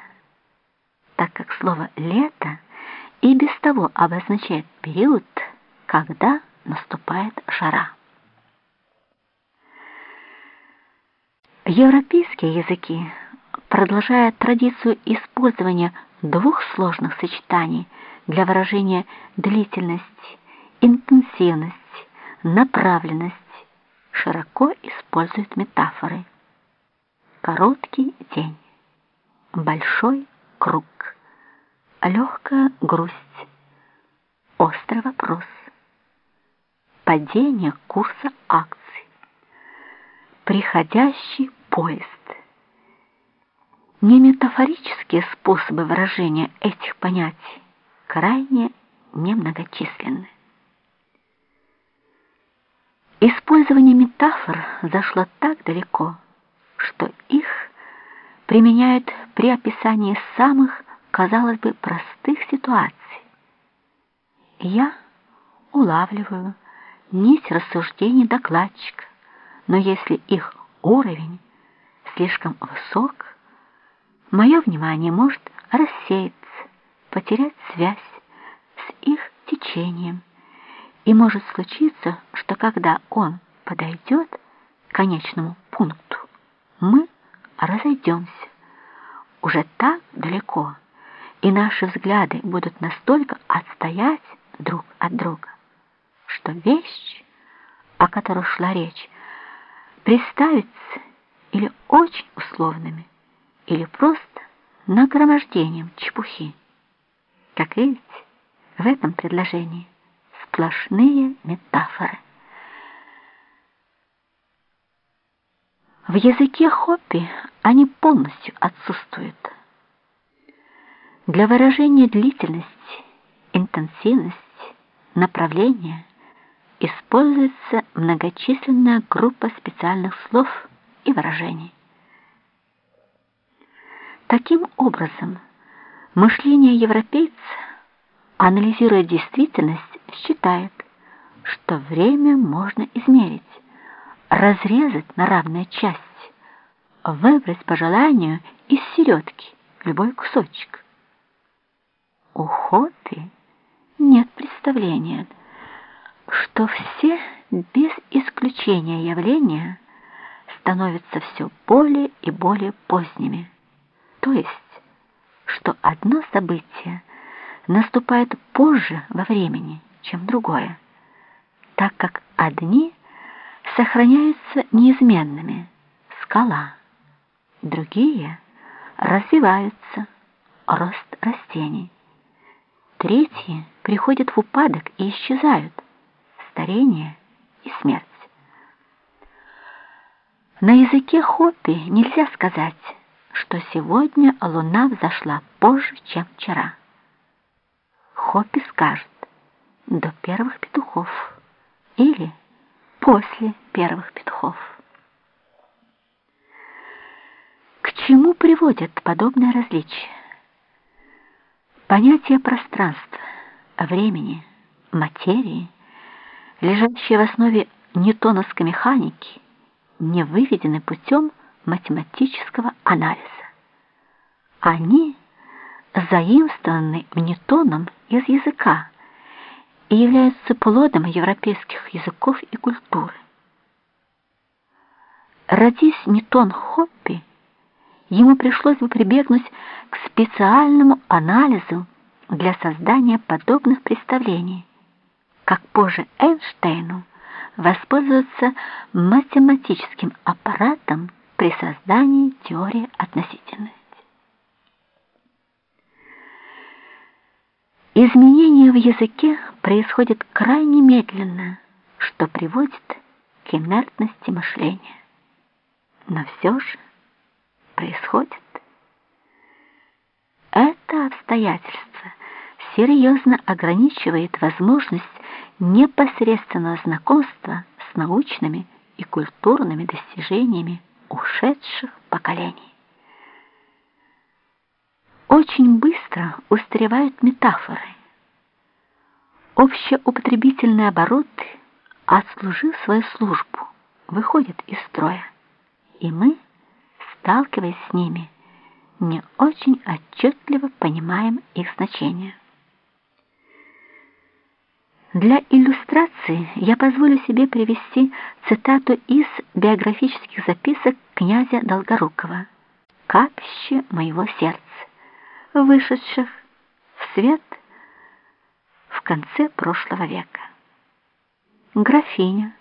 S1: так как слово «лето» и без того обозначает период, когда наступает жара. Европейские языки продолжают традицию использования двух сложных сочетаний для выражения длительность, интенсивность, направленность, широко используют метафоры. Короткий день, большой круг, легкая грусть, острый вопрос, падение курса акций, приходящий поезд. Неметафорические способы выражения этих понятий крайне немногочисленны. Использование метафор зашло так далеко, что их применяют при описании самых, казалось бы, простых ситуаций. Я улавливаю нить рассуждений докладчика, но если их уровень слишком высок, мое внимание может рассеяться, потерять связь с их течением, и может случиться, что когда он подойдет к конечному пункту, мы разойдемся уже так далеко, и наши взгляды будут настолько отстоять друг от друга, что вещь, о которой шла речь, представится или очень условными, или просто нагромождением чепухи. Как видите, в этом предложении сплошные метафоры. В языке Хоппи они полностью отсутствуют. Для выражения длительности, интенсивности, направления используется многочисленная группа специальных слов и выражений. Таким образом, мышление европейца, анализируя действительность, считает, что время можно измерить, разрезать на равные части, выбрать по желанию из середки любой кусочек. У Хопи нет представления, что все без исключения явления становятся все более и более поздними. То есть, что одно событие наступает позже во времени, чем другое, так как одни сохраняются неизменными – скала, другие развиваются – рост растений, третьи приходят в упадок и исчезают – старение и смерть. На языке Хопи нельзя сказать, что сегодня луна взошла позже, чем вчера. Хопи скажет, до первых петухов или после первых петухов. К чему приводят подобное различие? Понятие пространства, времени, материи, лежащие в основе ньютоновской механики, не выведены путем математического анализа. Они заимствованы Ньютоном из языка, и являются плодом европейских языков и культуры. Родись Ньютон Хоппи, ему пришлось бы прибегнуть к специальному анализу для создания подобных представлений, как позже Эйнштейну воспользоваться математическим аппаратом при создании теории относительности. Изменения в языке происходят крайне медленно, что приводит к инертности мышления. Но все же происходит. Это обстоятельство серьезно ограничивает возможность непосредственного знакомства с научными и культурными достижениями ушедших поколений. Очень быстро устаревают метафоры. Общеупотребительный оборот, отслужив свою службу, выходит из строя, и мы, сталкиваясь с ними, не очень отчетливо понимаем их значение. Для иллюстрации я позволю себе привести цитату из биографических записок князя Долгорукова «Капище моего сердца», вышедших в свет в конце прошлого века. Графиня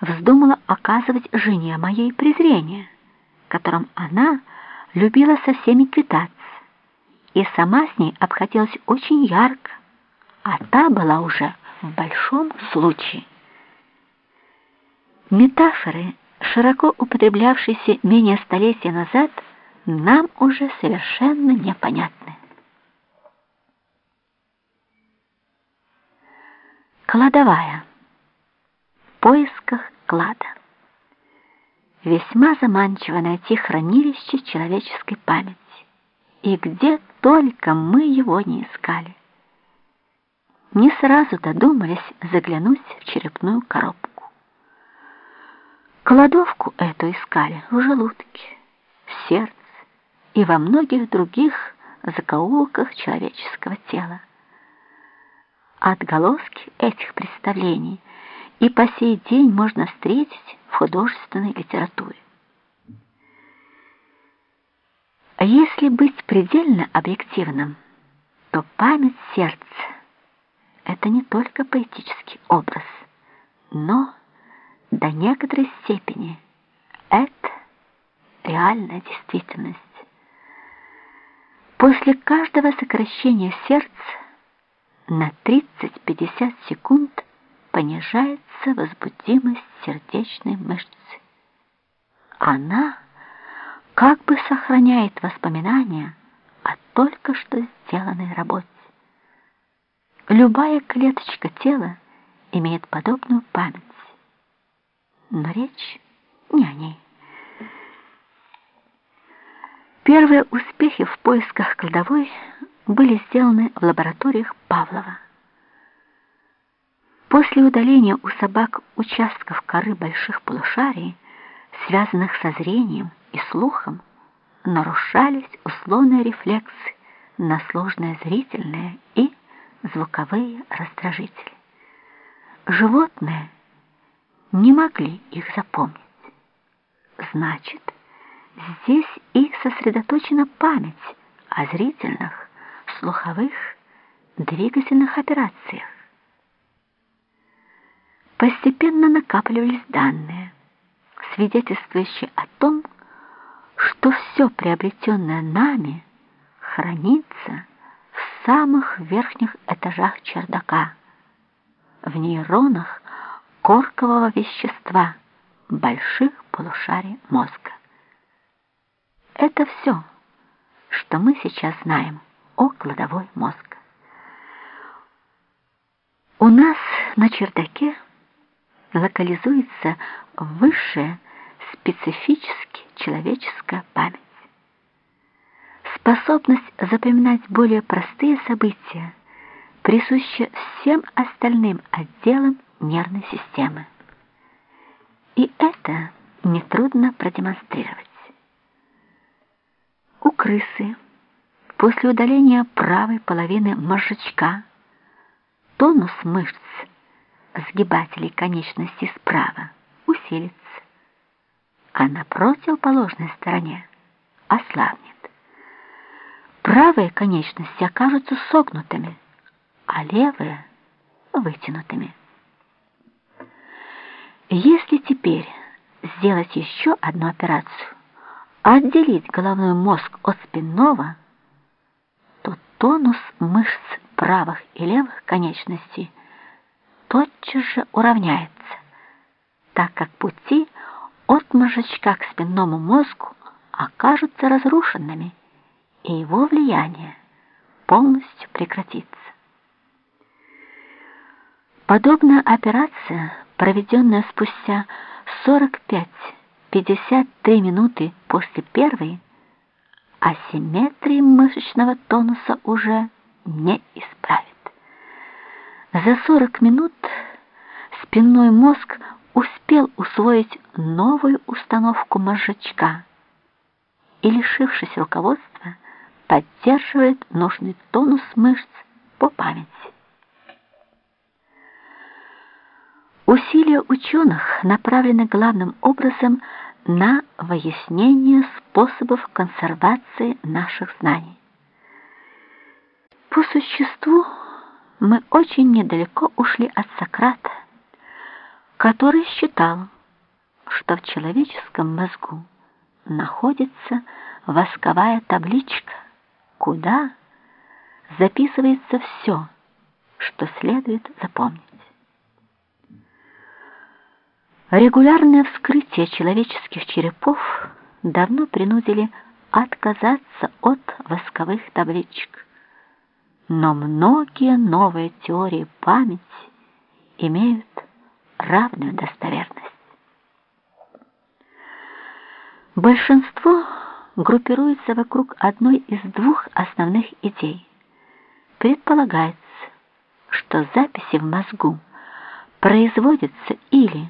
S1: вздумала оказывать жене моей презрение, которым она любила со всеми квитаться, и сама с ней обходилась очень ярко, а та была уже в большом случае. Метафоры, широко употреблявшиеся менее столетия назад, нам уже совершенно непонятны. Кладовая. В поисках клада. Весьма заманчиво найти хранилище человеческой памяти. И где только мы его не искали не сразу додумались заглянуть в черепную коробку. Кладовку эту искали в желудке, в сердце и во многих других закоулках человеческого тела. Отголоски этих представлений и по сей день можно встретить в художественной литературе. Если быть предельно объективным, то память сердца это не только поэтический образ, но до некоторой степени это реальная действительность. После каждого сокращения сердца на 30-50 секунд понижается возбудимость сердечной мышцы. Она как бы сохраняет воспоминания о только что сделанной работе. Любая клеточка тела имеет подобную память, но речь не о ней. Первые успехи в поисках кладовой были сделаны в лабораториях Павлова. После удаления у собак участков коры больших полушарий, связанных со зрением и слухом, нарушались условные рефлексы на сложное зрительное и звуковые раздражители. Животные не могли их запомнить. Значит, здесь и сосредоточена память о зрительных, слуховых, двигательных операциях. Постепенно накапливались данные, свидетельствующие о том, что все приобретенное нами хранится самых верхних этажах чердака, в нейронах коркового вещества больших полушарий мозга. Это все, что мы сейчас знаем о кладовой мозга. У нас на чердаке локализуется высшая специфически человеческая память. Способность запоминать более простые события присуща всем остальным отделам нервной системы. И это нетрудно продемонстрировать. У крысы после удаления правой половины мозжечка тонус мышц сгибателей конечностей справа усилится, а на противоположной стороне ослабнет правые конечности окажутся согнутыми, а левые — вытянутыми. Если теперь сделать еще одну операцию, отделить головной мозг от спинного, то тонус мышц правых и левых конечностей тотчас же уравняется, так как пути от мозжечка к спинному мозгу окажутся разрушенными, и его влияние полностью прекратится. Подобная операция, проведенная спустя 45-50 53 минуты после первой асимметрии мышечного тонуса уже не исправит. За 40 минут спинной мозг успел усвоить новую установку мозжечка и, лишившись руководства, поддерживает нужный тонус мышц по памяти. Усилия ученых направлены главным образом на выяснение способов консервации наших знаний. По существу мы очень недалеко ушли от Сократа, который считал, что в человеческом мозгу находится восковая табличка, куда записывается все, что следует запомнить. Регулярное вскрытие человеческих черепов давно принудили отказаться от восковых табличек. Но многие новые теории памяти имеют равную достоверность. Большинство группируется вокруг одной из двух основных идей. Предполагается, что записи в мозгу производятся или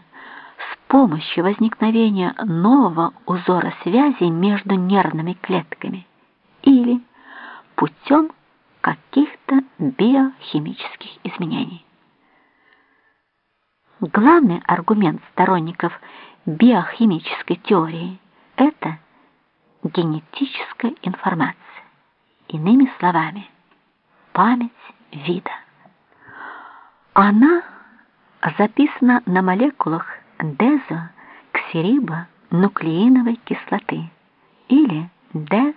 S1: помощью возникновения нового узора связей между нервными клетками или путем каких-то биохимических изменений. Главный аргумент сторонников биохимической теории – это генетическая информация, иными словами, память вида. Она записана на молекулах дезоксирибонуклеиновой кислоты или ДНК.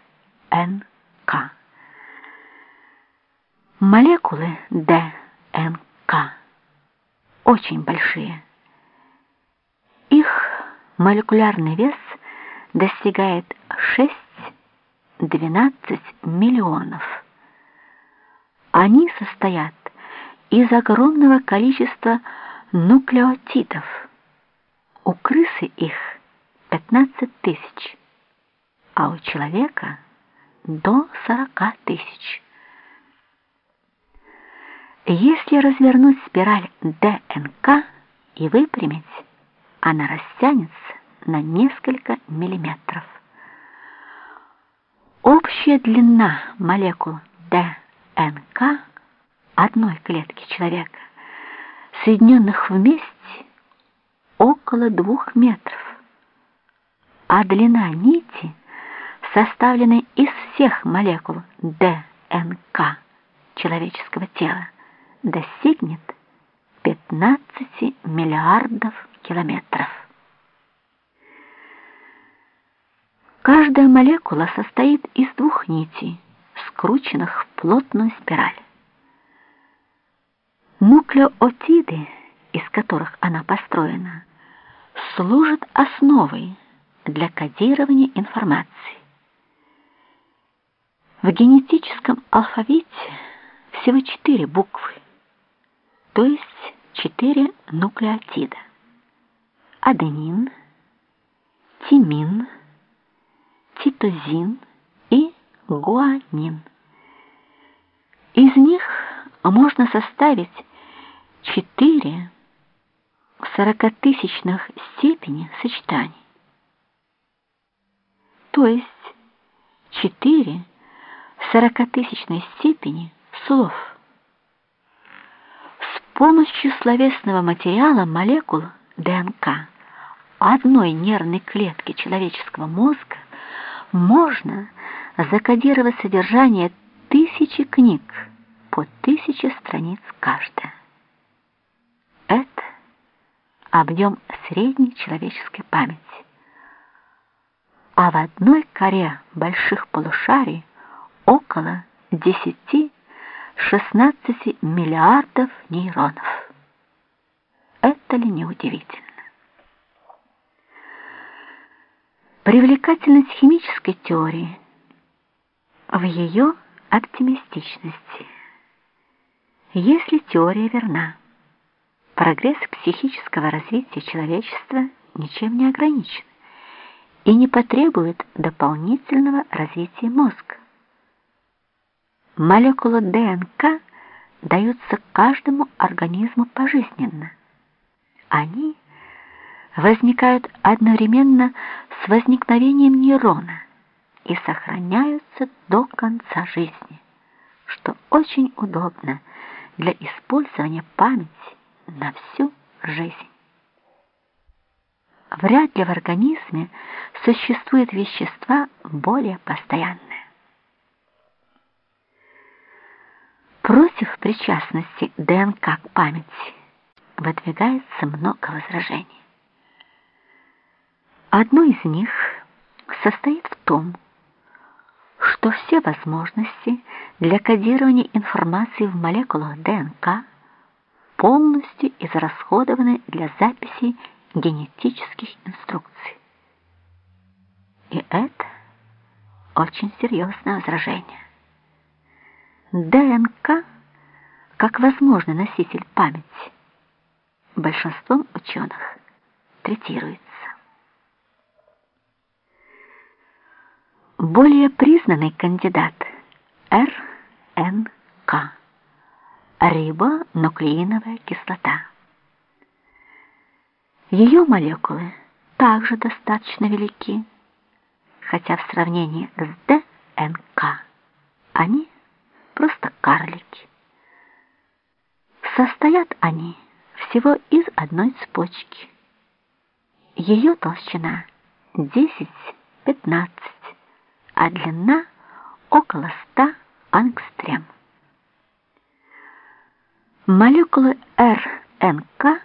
S1: Молекулы ДНК очень большие. Их молекулярный вес достигает 6-12 миллионов. Они состоят из огромного количества нуклеотидов, у крысы их 15 тысяч, а у человека до 40 тысяч. Если развернуть спираль ДНК и выпрямить, она растянется на несколько миллиметров. Общая длина молекул ДНК одной клетки человека, соединенных вместе, около двух метров, а длина нити, составленной из всех молекул ДНК человеческого тела, достигнет 15 миллиардов километров. Каждая молекула состоит из двух нитей, скрученных в плотную спираль. Нуклеотиды – из которых она построена, служит основой для кодирования информации. В генетическом алфавите всего четыре буквы, то есть четыре нуклеотида. Аденин, тимин, титозин и гуанин. Из них можно составить четыре сорокатысячных степени сочетаний. То есть четыре сорокатысячной степени слов. С помощью словесного материала молекул ДНК одной нервной клетки человеческого мозга можно закодировать содержание тысячи книг по тысяче страниц каждая. Это объем средней человеческой памяти. А в одной коре больших полушарий около 10-16 миллиардов нейронов. Это ли не удивительно? Привлекательность химической теории в ее оптимистичности. Если теория верна, Прогресс психического развития человечества ничем не ограничен, и не потребует дополнительного развития мозга. Молекулы ДНК даются каждому организму пожизненно. Они возникают одновременно с возникновением нейрона и сохраняются до конца жизни, что очень удобно для использования памяти на всю жизнь. Вряд ли в организме существуют вещества более постоянные. Против причастности ДНК к памяти выдвигается много возражений. Одно из них состоит в том, что все возможности для кодирования информации в молекулах ДНК полностью израсходованы для записи генетических инструкций. И это очень серьезное возражение. ДНК как возможный носитель памяти большинством ученых третируется. Более признанный кандидат РНК – рибонуклеиновая кислота. Ее молекулы также достаточно велики, хотя в сравнении с ДНК они просто карлики. Состоят они всего из одной цепочки. Ее толщина 10-15, а длина около 100 ангстрем. Молекулы РНК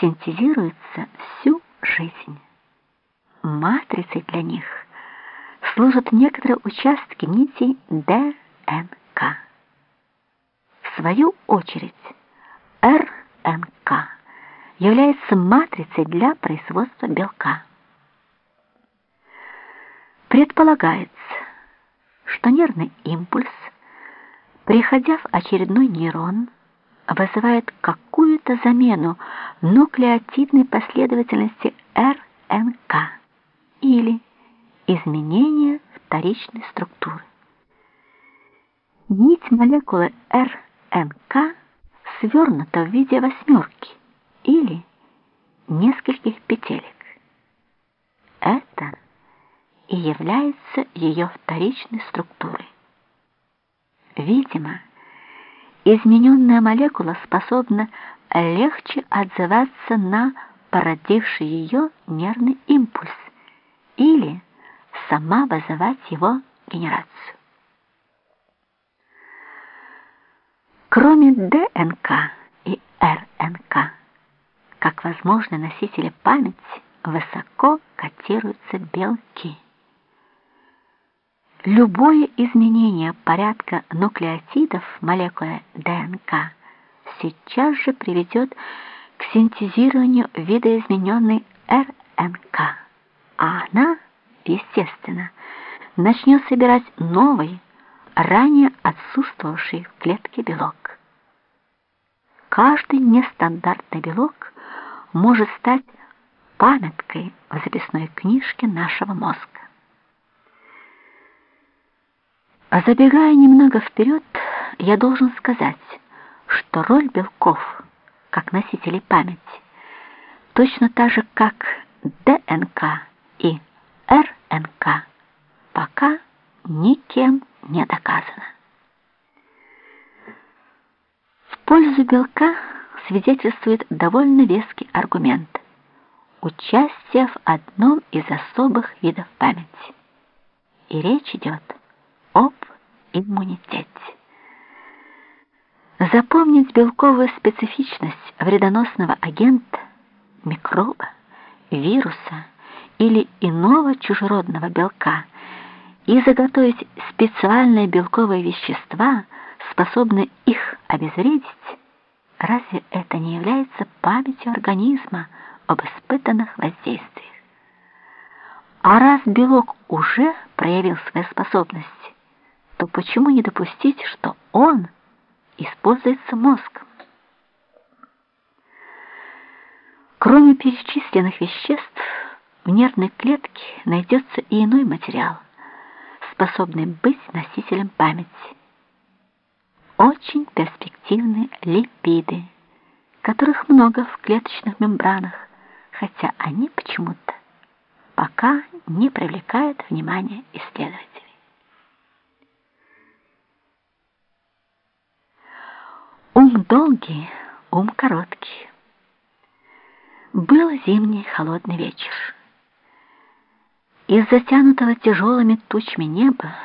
S1: синтезируются всю жизнь. Матрицей для них служат некоторые участки нитей ДНК. В свою очередь, РНК является матрицей для производства белка. Предполагается, что нервный импульс, приходя в очередной нейрон, вызывает какую-то замену нуклеотидной последовательности РНК или изменение вторичной структуры. Нить молекулы РНК свернута в виде восьмерки или нескольких петелек. Это и является ее вторичной структурой. Видимо, измененная молекула способна легче отзываться на породивший ее нервный импульс или сама вызывать его генерацию. Кроме ДНК и РНК, как возможные носители памяти, высоко котируются белки. Любое изменение порядка нуклеотидов в молекуле ДНК сейчас же приведет к синтезированию видоизмененной РНК, а она, естественно, начнет собирать новый, ранее отсутствовавший в клетке белок. Каждый нестандартный белок может стать памяткой в записной книжке нашего мозга. А забегая немного вперед, я должен сказать, что роль белков как носителей памяти точно так же, как ДНК и РНК, пока никем не доказана. пользу белка свидетельствует довольно веский аргумент – участие в одном из особых видов памяти. И речь идет об иммунитете. Запомнить белковую специфичность вредоносного агента, микроба, вируса или иного чужеродного белка и заготовить специальные белковые вещества – способны их обезвредить, разве это не является памятью организма об испытанных воздействиях? А раз белок уже проявил свои способности, то почему не допустить, что он используется мозгом? Кроме перечисленных веществ, в нервной клетке найдется и иной материал, способный быть носителем памяти. Очень перспективны липиды, которых много в клеточных мембранах, хотя они почему-то пока не привлекают внимания исследователей. Ум долгий, ум короткий. Был зимний холодный вечер. Из затянутого тяжелыми тучами неба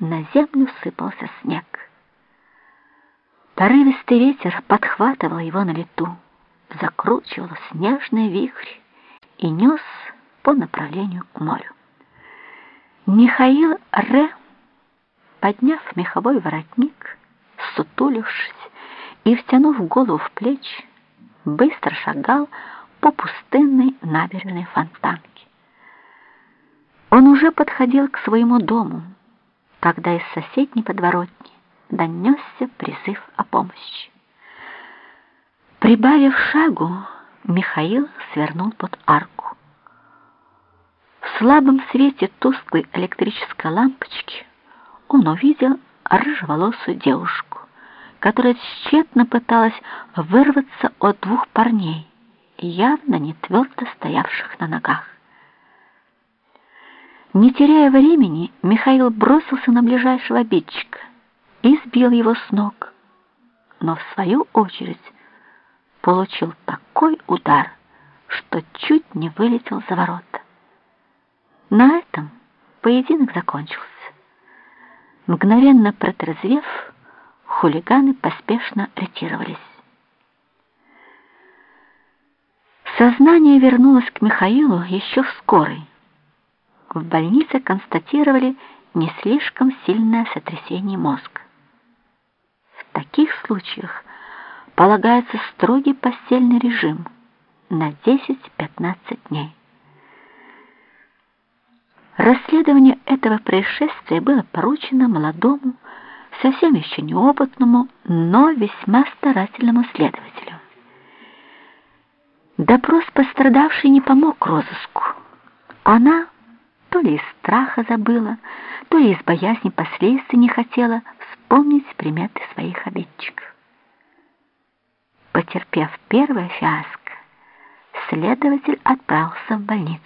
S1: на землю сыпался снег. Порывистый ветер подхватывал его на лету, закручивал снежный вихрь и нес по направлению к морю. Михаил Ре, подняв меховой воротник, сутулившись и втянув голову в плечи, быстро шагал по пустынной набережной Фонтанки. Он уже подходил к своему дому, когда из соседней подворотни донесся призыв о помощи. Прибавив шагу, Михаил свернул под арку. В слабом свете тусклой электрической лампочки он увидел рыжеволосую девушку, которая тщетно пыталась вырваться от двух парней, явно не твердо стоявших на ногах. Не теряя времени, Михаил бросился на ближайшего обидчика и сбил его с ног, но в свою очередь получил такой удар, что чуть не вылетел за ворота. На этом поединок закончился. Мгновенно протрезвев, хулиганы поспешно ретировались. Сознание вернулось к Михаилу еще в скорой. В больнице констатировали не слишком сильное сотрясение мозга. В таких случаях полагается строгий постельный режим на 10-15 дней. Расследование этого происшествия было поручено молодому, совсем еще неопытному, но весьма старательному следователю. Допрос пострадавшей не помог розыску. Она то ли из страха забыла, то ли из боязни последствий не хотела вспомнить приметы своих обидчиков. Потерпев первое фиаско, следователь отправился в больницу.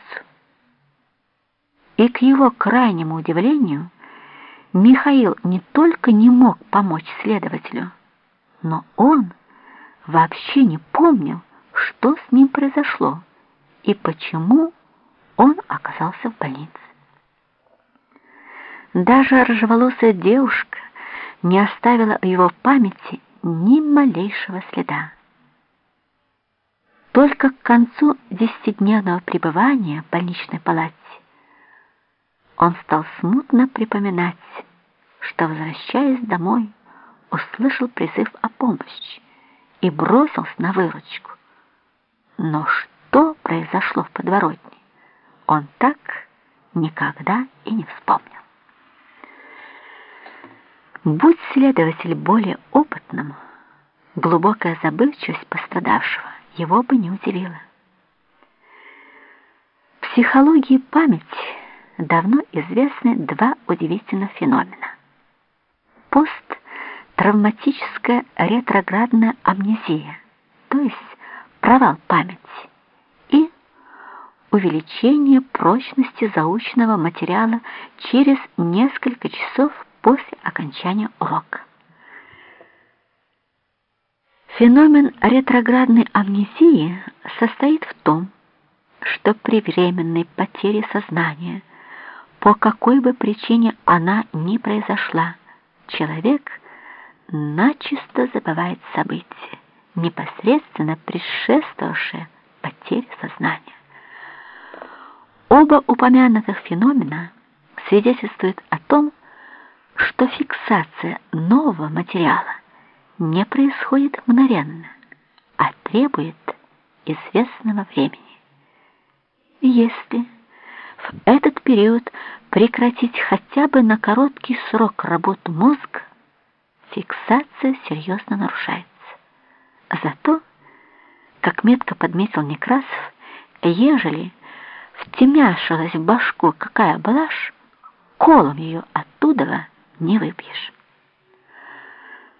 S1: И к его крайнему удивлению, Михаил не только не мог помочь следователю, но он вообще не помнил, что с ним произошло и почему он оказался в больнице. Даже рыжеволосая девушка не оставила в его памяти ни малейшего следа. Только к концу десятидневного пребывания в больничной палате он стал смутно припоминать, что, возвращаясь домой, услышал призыв о помощи и бросился на выручку. Но что произошло в подворотне, он так никогда и не вспомнил. Будь следователь более опытным, глубокая забывчивость пострадавшего его бы не удивила. В психологии памяти давно известны два удивительных феномена. Посттравматическая ретроградная амнезия, то есть провал памяти и увеличение прочности заученного материала через несколько часов после окончания урока. Феномен ретроградной амнезии состоит в том, что при временной потере сознания, по какой бы причине она ни произошла, человек начисто забывает события непосредственно предшествовавшее потере сознания. Оба упомянутых феномена свидетельствуют о том, что фиксация нового материала не происходит мгновенно, а требует известного времени. Если в этот период прекратить хотя бы на короткий срок работу мозга, фиксация серьезно нарушается. Зато, как метко подметил Некрасов, ежели втемяшилась в башку какая блажь, колом ее оттуда не выбьешь.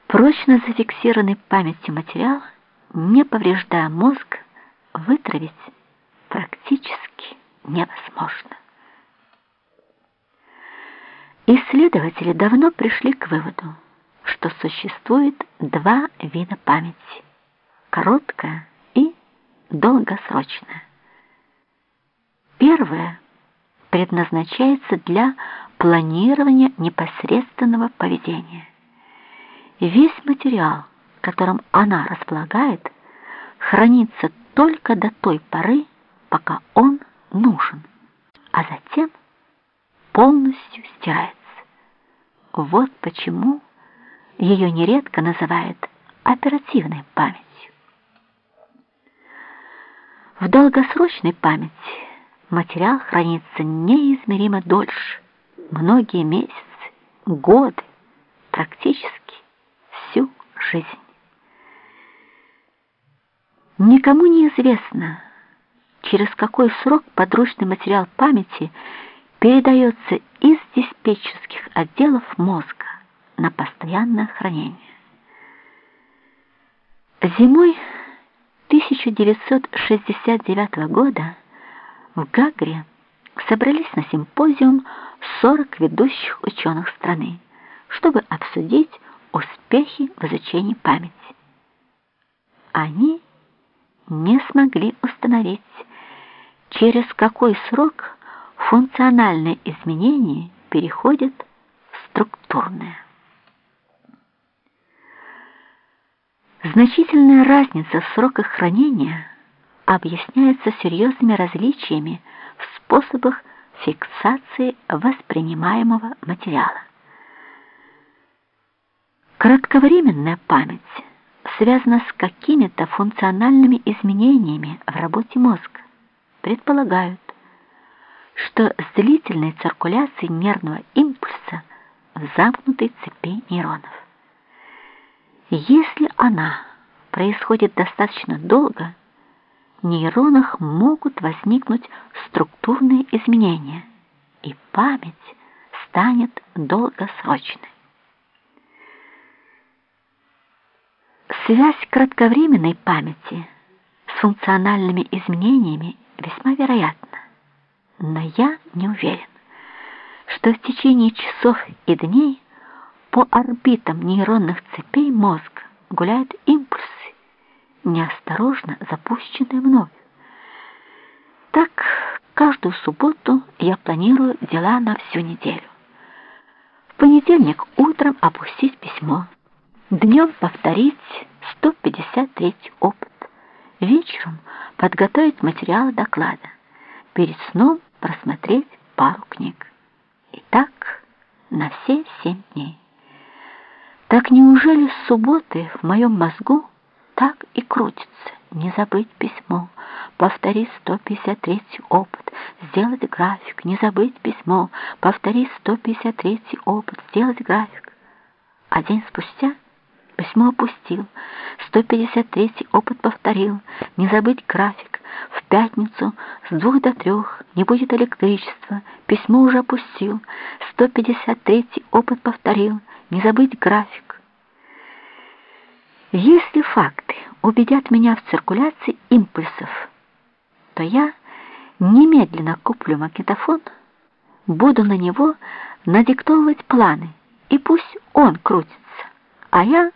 S1: Прочно зафиксированный памятью материал, не повреждая мозг, вытравить практически невозможно. Исследователи давно пришли к выводу, что существует два вида памяти – короткая и долгосрочная. Первая предназначается для планирования непосредственного поведения. Весь материал, которым она располагает, хранится только до той поры, пока он нужен, а затем полностью стирается. Вот почему ее нередко называют оперативной памятью. В долгосрочной памяти материал хранится неизмеримо дольше, многие месяцы, годы, практически всю жизнь. Никому не известно, через какой срок подручный материал памяти передается из диспетчерских отделов мозга на постоянное хранение. Зимой 1969 года в Гагре собрались на симпозиум 40 ведущих ученых страны, чтобы обсудить успехи в изучении памяти. Они не смогли установить, через какой срок функциональные изменения переходят в структурные. Значительная разница в сроках хранения объясняется серьезными различиями в способах фиксации воспринимаемого материала. Кратковременная память связана с какими-то функциональными изменениями в работе мозга. Предполагают, что с длительной циркуляцией нервного импульса в замкнутой цепи нейронов. Если она происходит достаточно долго, в нейронах могут возникнуть структурные изменения, и память станет долгосрочной. Связь кратковременной памяти с функциональными изменениями весьма вероятна, но я не уверен, что в течение часов и дней по орбитам нейронных цепей мозга гуляют импульсы, неосторожно запущенные вновь. Так, каждую субботу я планирую дела на всю неделю. В понедельник утром опустить письмо, днем повторить 153 опыт, вечером подготовить материалы доклада, перед сном просмотреть пару книг. И так на все семь дней. Так неужели с субботы в моем мозгу так и крутится? Не забыть письмо, повторить 153 опыт, сделать график, не забыть письмо, повторить 153 опыт, сделать график. А день спустя письмо опустил, 153 опыт повторил, не забыть график. В пятницу с двух до трех не будет электричества, письмо уже опустил, 153 опыт повторил, не забыть график. Если факты убедят меня в циркуляции импульсов, то я немедленно куплю магнитофон, буду на него надиктовывать планы, и пусть он крутится, а я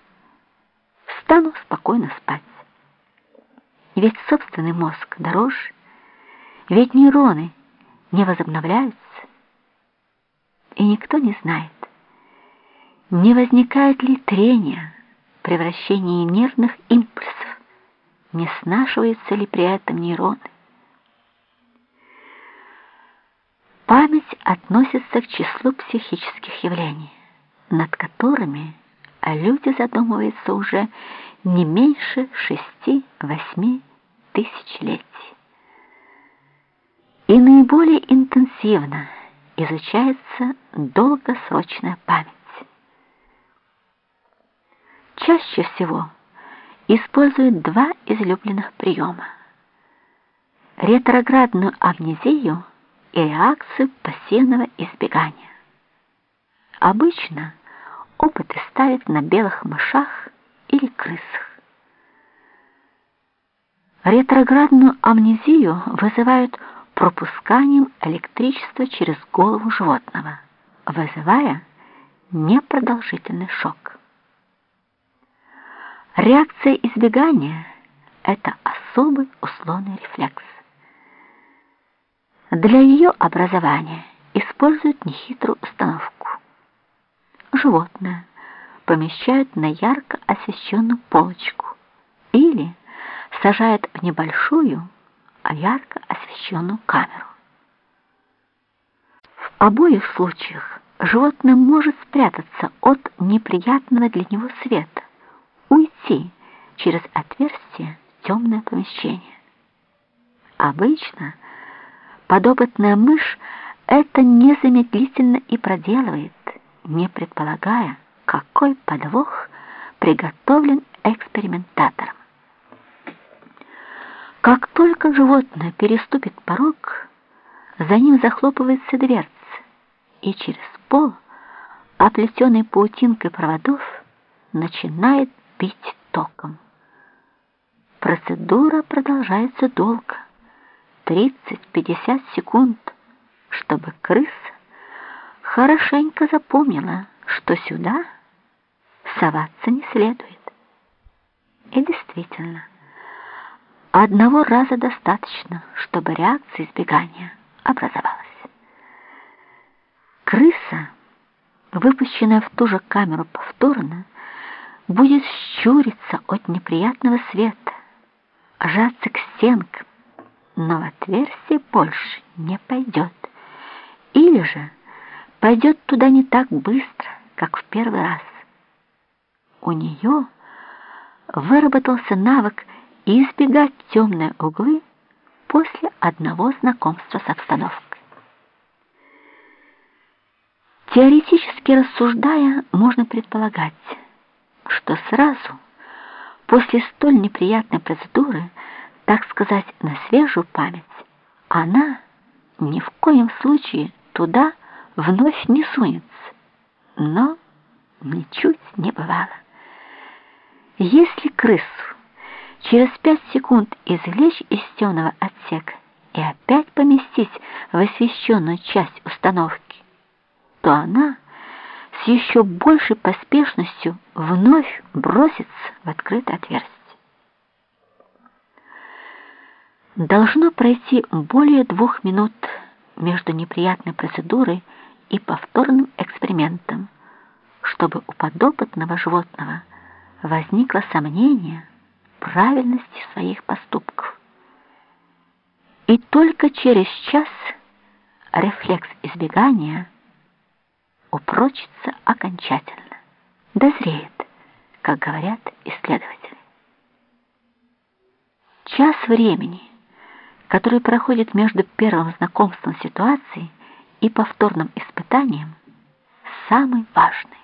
S1: стану спокойно спать. Ведь собственный мозг дороже, ведь нейроны не возобновляются, и никто не знает, не возникает ли трение, превращение нервных импульсов, не снашиваются ли при этом нейроны. Память относится к числу психических явлений, над которыми люди задумываются уже не меньше шести-восьми тысячелетий. И наиболее интенсивно изучается долгосрочная память. Чаще всего используют два излюбленных приема. ретроградную амнезию и реакцию пассивного избегания. Обычно опыты ставят на белых мышах или крысах. Ретроградную амнезию вызывают пропусканием электричества через голову животного, вызывая непродолжительный шок. Реакция избегания – это особый условный рефлекс. Для ее образования используют нехитрую установку. Животное помещают на ярко освещенную полочку или сажают в небольшую, а ярко освещенную камеру. В обоих случаях животное может спрятаться от неприятного для него света, уйти через отверстие в темное помещение. Обычно подопытная мышь это незамедлительно и проделывает, не предполагая, какой подвох приготовлен экспериментатором. Как только животное переступит порог, за ним захлопывается дверца, и через пол, оплетенный паутинкой проводов, начинает бить током. Процедура продолжается долго, 30-50 секунд, чтобы крыса хорошенько запомнила, что сюда соваться не следует. И действительно, одного раза достаточно, чтобы реакция избегания образовалась. Крыса, выпущенная в ту же камеру повторно, будет щуриться от неприятного света, жаться к стенкам, но в отверстие больше не пойдет. Или же пойдет туда не так быстро, как в первый раз. У нее выработался навык избегать темные углы после одного знакомства с обстановкой. Теоретически рассуждая, можно предполагать, что сразу после столь неприятной процедуры, так сказать, на свежую память, она ни в коем случае туда вновь не сунется. Но ничуть не бывало. Если крысу через пять секунд извлечь из темного отсека и опять поместить в освещенную часть установки, то она с еще большей поспешностью вновь бросится в открытое отверстие. Должно пройти более двух минут между неприятной процедурой и повторным экспериментом, чтобы у подопытного животного возникло сомнение правильности своих поступков. И только через час рефлекс избегания упрочится окончательно, дозреет, как говорят исследователи. Час времени, который проходит между первым знакомством с ситуацией и повторным испытанием самый важный.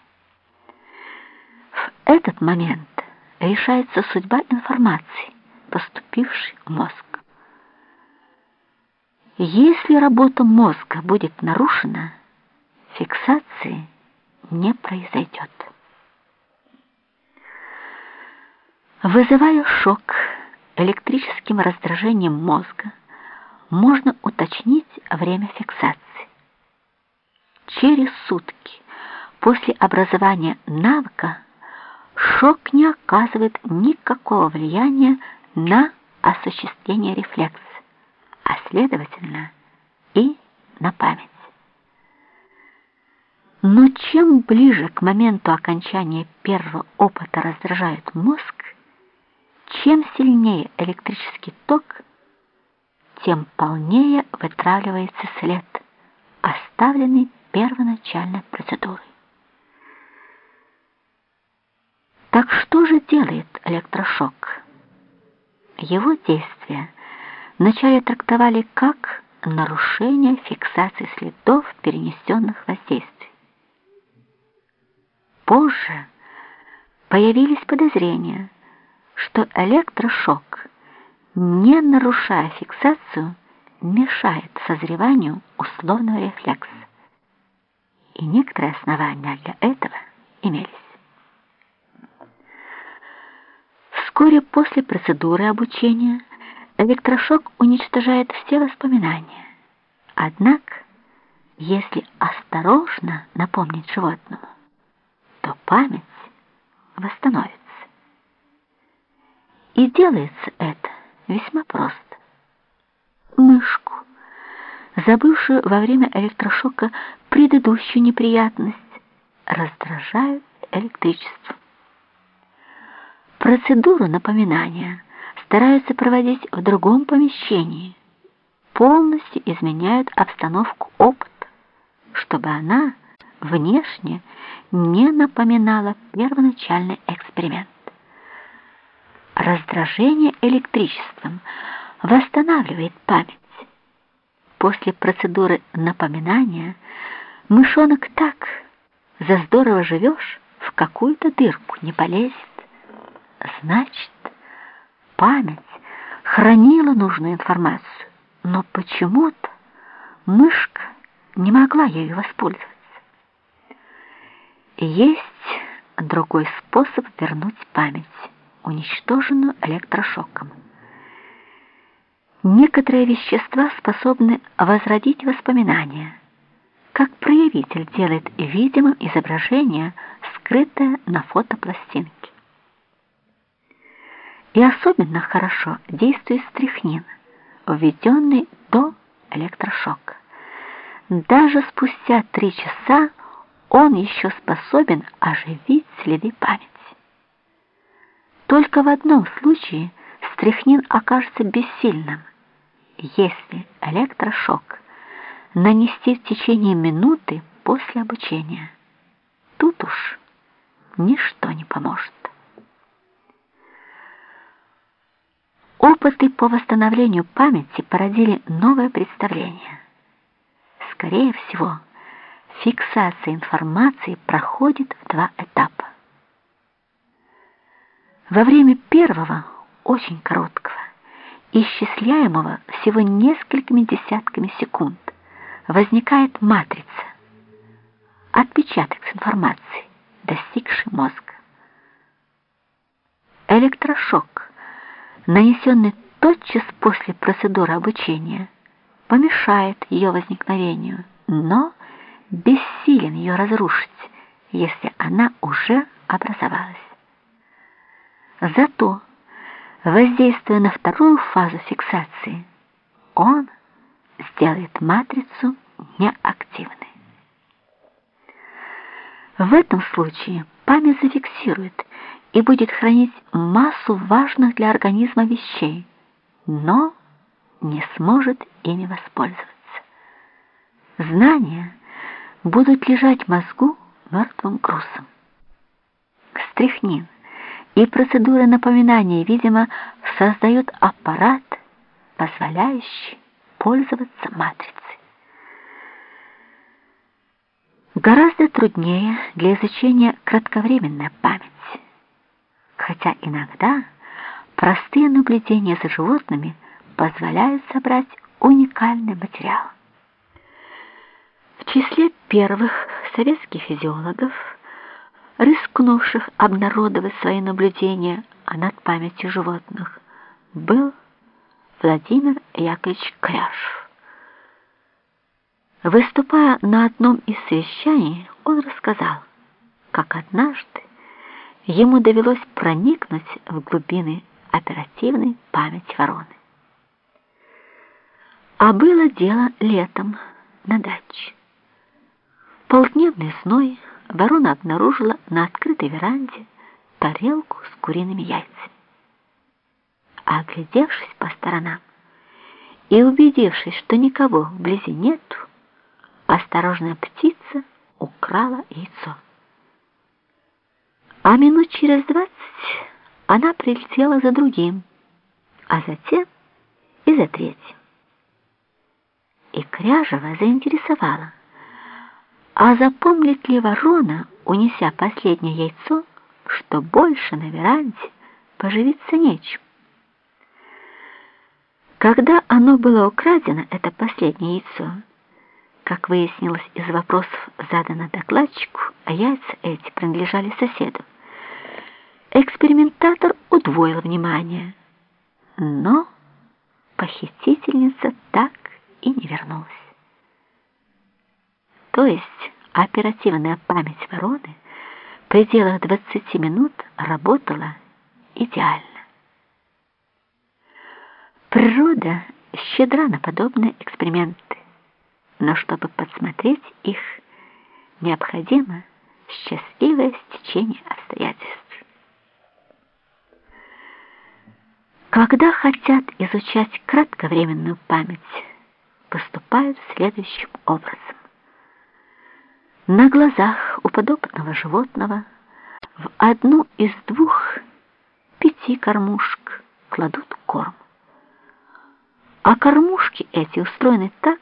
S1: В этот момент решается судьба информации, поступившей в мозг. Если работа мозга будет нарушена, фиксации не произойдет. Вызывая шок электрическим раздражением мозга, можно уточнить время фиксации через сутки после образования навыка шок не оказывает никакого влияния на осуществление рефлекса, а следовательно и на память. Но чем ближе к моменту окончания первого опыта раздражает мозг, чем сильнее электрический ток, тем полнее вытравливается след, оставленный первоначальной процедуры. Так что же делает электрошок? Его действия вначале трактовали как нарушение фиксации следов перенесенных воздействий. Позже появились подозрения, что электрошок не нарушая фиксацию, мешает созреванию условного рефлекса. И некоторые основания для этого имелись. Вскоре после процедуры обучения электрошок уничтожает все воспоминания. Однако, если осторожно напомнить животному, то память восстановится. И делается это весьма просто. Мышку, забывшую во время электрошока предыдущую неприятность, раздражают электричеством. Процедуру напоминания стараются проводить в другом помещении, полностью изменяют обстановку опыта, чтобы она внешне не напоминала первоначальный эксперимент. Раздражение электричеством восстанавливает память. После процедуры напоминания мышонок так, за здорово живешь, в какую-то дырку не полезет. Значит, память хранила нужную информацию, но почему-то мышка не могла ею воспользоваться. Есть другой способ вернуть память, уничтоженную электрошоком. Некоторые вещества способны возродить воспоминания, как проявитель делает видимым изображение, скрытое на фотопластинке. И особенно хорошо действует стрихнин, введенный до электрошока. Даже спустя три часа он еще способен оживить следы памяти. Только в одном случае стряхнин окажется бессильным, если электрошок нанести в течение минуты после обучения. Тут уж ничто не поможет. Опыты по восстановлению памяти породили новое представление. Скорее всего, фиксация информации проходит в два этапа. Во время первого, очень короткого, исчисляемого всего несколькими десятками секунд, возникает матрица, отпечаток с информацией, достигший мозга. Электрошок, нанесенный тотчас после процедуры обучения, помешает ее возникновению, но бессилен ее разрушить, если она уже образовалась. Зато, воздействуя на вторую фазу фиксации, он сделает матрицу неактивной. В этом случае память зафиксирует и будет хранить массу важных для организма вещей, но не сможет ими воспользоваться. Знания – будут лежать в мозгу мертвым грузом. Стряхнин и процедуры напоминания, видимо, создают аппарат, позволяющий пользоваться матрицей. Гораздо труднее для изучения кратковременная память, хотя иногда простые наблюдения за животными позволяют собрать уникальный материал. В числе первых советских физиологов, рискнувших обнародовать свои наблюдения над памятью животных, был Владимир Яковлевич Кряшев. Выступая на одном из совещаний, он рассказал, как однажды ему довелось проникнуть в глубины оперативной памяти вороны. А было дело летом на даче полдневной сной ворона обнаружила на открытой веранде тарелку с куриными яйцами. А оглядевшись по сторонам и убедившись, что никого вблизи нету, осторожная птица украла яйцо. А минут через двадцать она прилетела за другим, а затем и за третьим. И Кряжева заинтересовала, а запомнит ли ворона, унеся последнее яйцо, что больше на веранде поживиться нечем? Когда оно было украдено, это последнее яйцо, как выяснилось из вопросов, заданных докладчику, а яйца эти принадлежали соседу, экспериментатор удвоил внимание, но похитительница так и не вернулась. То есть оперативная память вороны в пределах 20 минут работала идеально. Природа щедра на подобные эксперименты, но чтобы подсмотреть их, необходимо счастливое стечение обстоятельств. Когда хотят изучать кратковременную память, поступают следующим образом. На глазах у подопытного животного в одну из двух пяти кормушек кладут корм. А кормушки эти устроены так,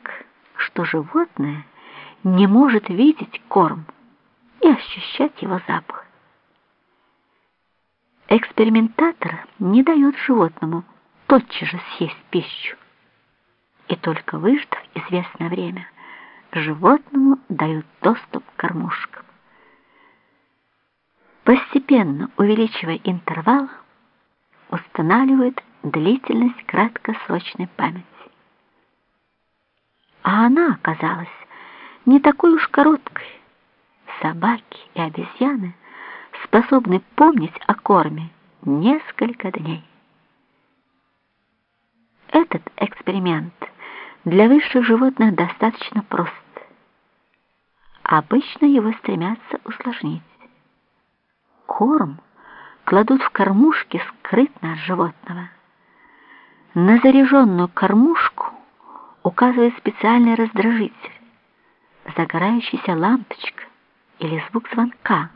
S1: что животное не может видеть корм и ощущать его запах. Экспериментатор не дает животному тотчас же съесть пищу. И только выждав известное время, животному дают доступ к кормушкам. Постепенно увеличивая интервал, устанавливают длительность краткосрочной памяти. А она оказалась не такой уж короткой. Собаки и обезьяны способны помнить о корме несколько дней. Этот эксперимент для высших животных достаточно прост. Обычно его стремятся усложнить. Корм кладут в кормушки скрытно от животного. На заряженную кормушку указывает специальный раздражитель, загорающаяся лампочка или звук звонка,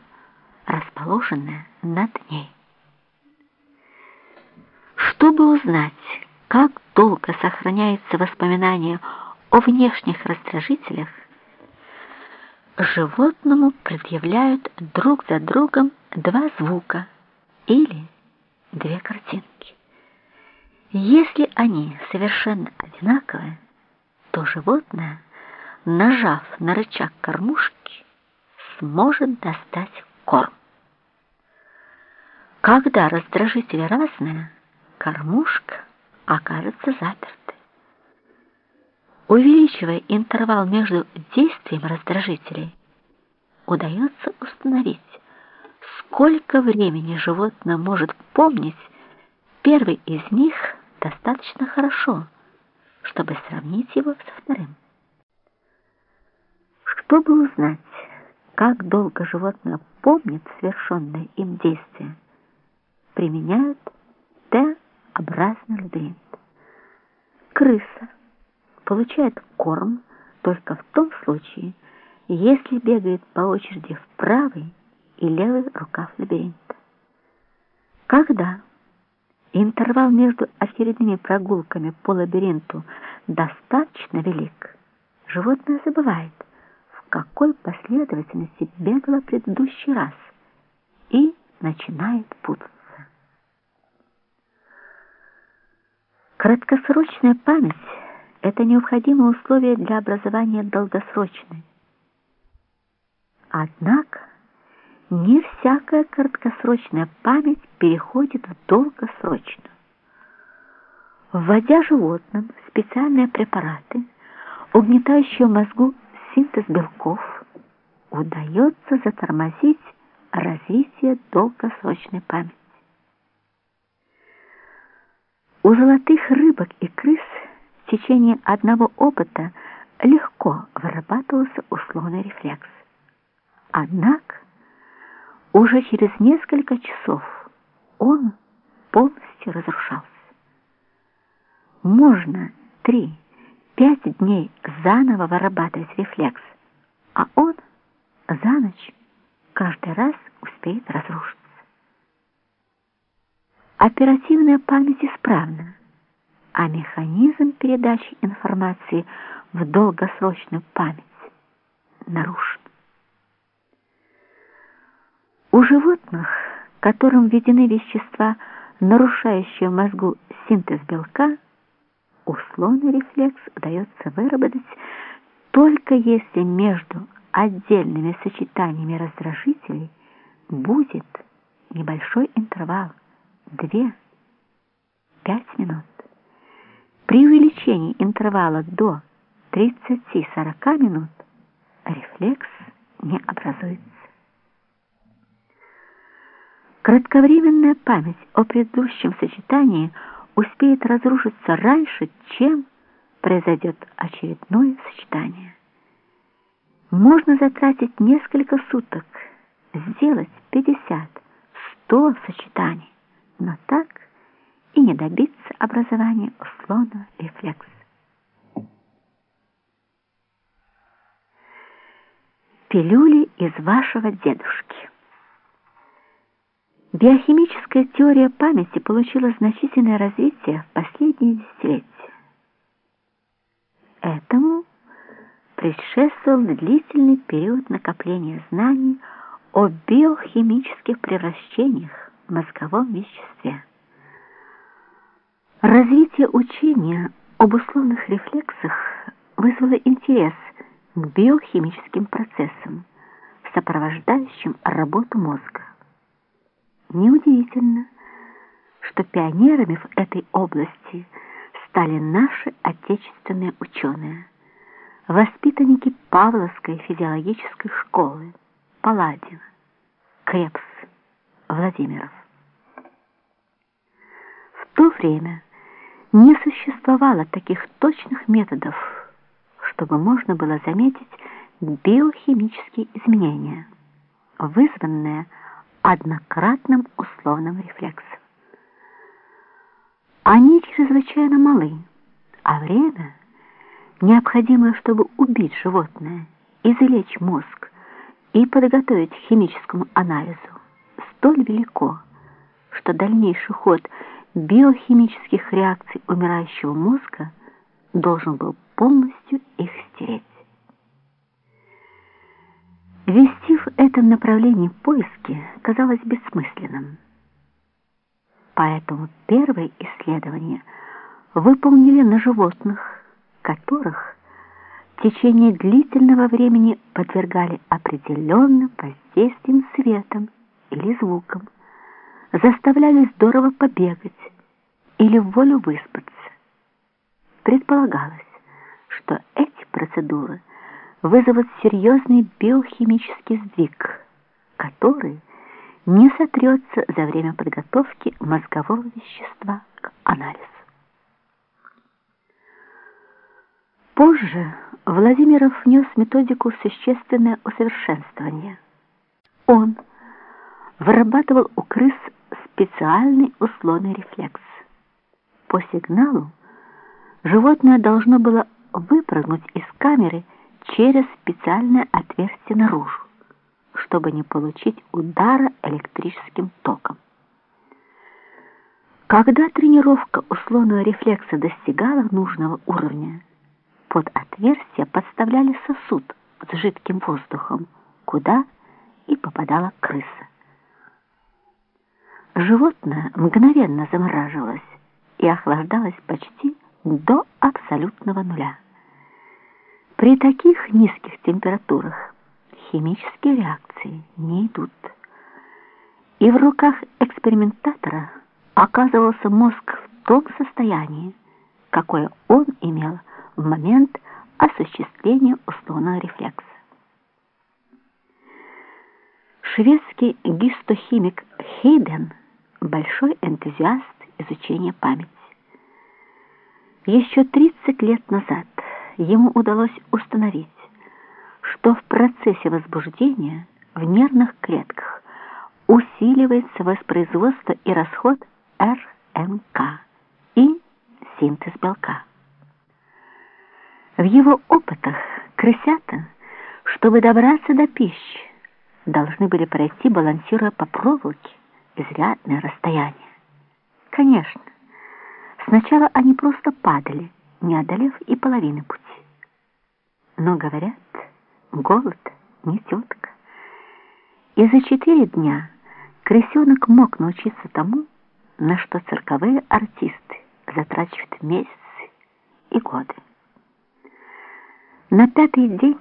S1: расположенная над ней. Чтобы узнать, как долго сохраняется воспоминание о внешних раздражителях, животному предъявляют друг за другом два звука или две картинки. Если они совершенно одинаковые, то животное, нажав на рычаг кормушки, сможет достать корм. Когда раздражители разные, кормушка окажется запертой. Увеличивая интервал между действием раздражителей, удается установить, сколько времени животное может помнить первый из них достаточно хорошо, чтобы сравнить его со вторым. Чтобы узнать, как долго животное помнит совершенное им действие, применяют Т-образный лабиринт. Крыса получает корм только в том случае, если бегает по очереди в правый и левый рукав лабиринта. Когда интервал между очередными прогулками по лабиринту достаточно велик, животное забывает, в какой последовательности бегало предыдущий раз, и начинает путаться. Краткосрочная память — это необходимое условие для образования долгосрочной. Однако не всякая краткосрочная память переходит в долгосрочную. Вводя животным специальные препараты, угнетающие мозгу синтез белков, удается затормозить развитие долгосрочной памяти. У золотых рыбок и крыс в течение одного опыта легко вырабатывался условный рефлекс. Однако уже через несколько часов он полностью разрушался. Можно три-пять дней заново вырабатывать рефлекс, а он за ночь каждый раз успеет разрушиться. Оперативная память исправна, а механизм передачи информации в долгосрочную память нарушен. У животных, которым введены вещества, нарушающие мозгу синтез белка, условный рефлекс удается выработать только если между отдельными сочетаниями раздражителей будет небольшой интервал 2-5 минут. При увеличении интервала до 30-40 минут рефлекс не образуется. Кратковременная память о предыдущем сочетании успеет разрушиться раньше, чем произойдет очередное сочетание. Можно затратить несколько суток, сделать 50-100 сочетаний, но так и не добиться образования условного рефлекса. Пилюли из вашего дедушки. Биохимическая теория памяти получила значительное развитие в последние десятилетия. Этому предшествовал длительный период накопления знаний о биохимических превращениях в мозговом веществе. Развитие учения об условных рефлексах вызвало интерес к биохимическим процессам, сопровождающим работу мозга. Неудивительно, что пионерами в этой области стали наши отечественные ученые, воспитанники Павловской физиологической школы Паладин, Крепс, Владимиров. В то время не существовало таких точных методов, чтобы можно было заметить биохимические изменения, вызванные однократным условным рефлексом. Они чрезвычайно малы, а время, необходимое, чтобы убить животное, излечь мозг и подготовить к химическому анализу, столь велико, что дальнейший ход биохимических реакций умирающего мозга должен был полностью их стереть. Вести в этом направлении поиски казалось бессмысленным. Поэтому первые исследования выполнили на животных, которых в течение длительного времени подвергали определенным воздействием светом или звуком, заставляли здорово побегать или в волю выспаться. Предполагалось, что эти процедуры – вызовут серьезный биохимический сдвиг, который не сотрется за время подготовки мозгового вещества к анализу. Позже Владимиров внес методику существенное усовершенствование. Он вырабатывал у крыс специальный условный рефлекс. По сигналу животное должно было выпрыгнуть из камеры через специальное отверстие наружу, чтобы не получить удара электрическим током. Когда тренировка условного рефлекса достигала нужного уровня, под отверстие подставляли сосуд с жидким воздухом, куда и попадала крыса. Животное мгновенно замораживалось и охлаждалось почти до абсолютного нуля. При таких низких температурах химические реакции не идут. И в руках экспериментатора оказывался мозг в том состоянии, какое он имел в момент осуществления условного рефлекса. Шведский гистохимик Хейден – большой энтузиаст изучения памяти. Еще 30 лет назад ему удалось установить, что в процессе возбуждения в нервных клетках усиливается воспроизводство и расход РНК и синтез белка. В его опытах крысята, чтобы добраться до пищи, должны были пройти, балансируя по проволоке, изрядное расстояние. Конечно, сначала они просто падали, не одолев и половины пути. Но, говорят, голод не тетка. И за четыре дня крысенок мог научиться тому, на что цирковые артисты затрачивают месяцы и годы. На пятый день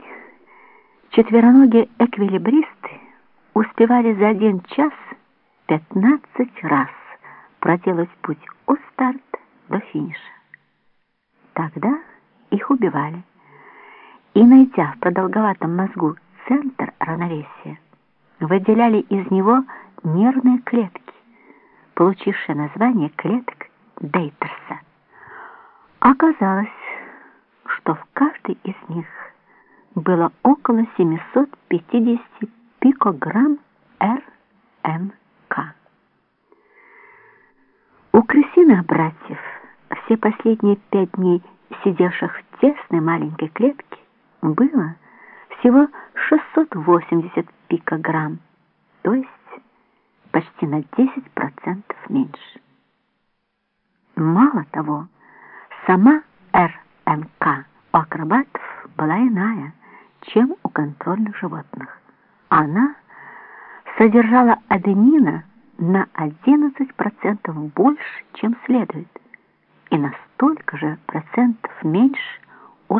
S1: четвероногие эквилибристы успевали за один час 15 раз проделать путь от старта до финиша. Тогда их убивали. И, найдя в продолговатом мозгу центр равновесия, выделяли из него нервные клетки, получившие название клеток Дейтерса. Оказалось, что в каждой из них было около 750 пикограмм РМК. У крысиных братьев все последние пять дней сидевших в тесной маленькой клетке было всего 680 пикограмм, то есть почти на 10% меньше. Мало того, сама РМК у акробатов была иная, чем у контрольных животных. Она содержала аденина на 11% больше, чем следует, и на столько же процентов меньше у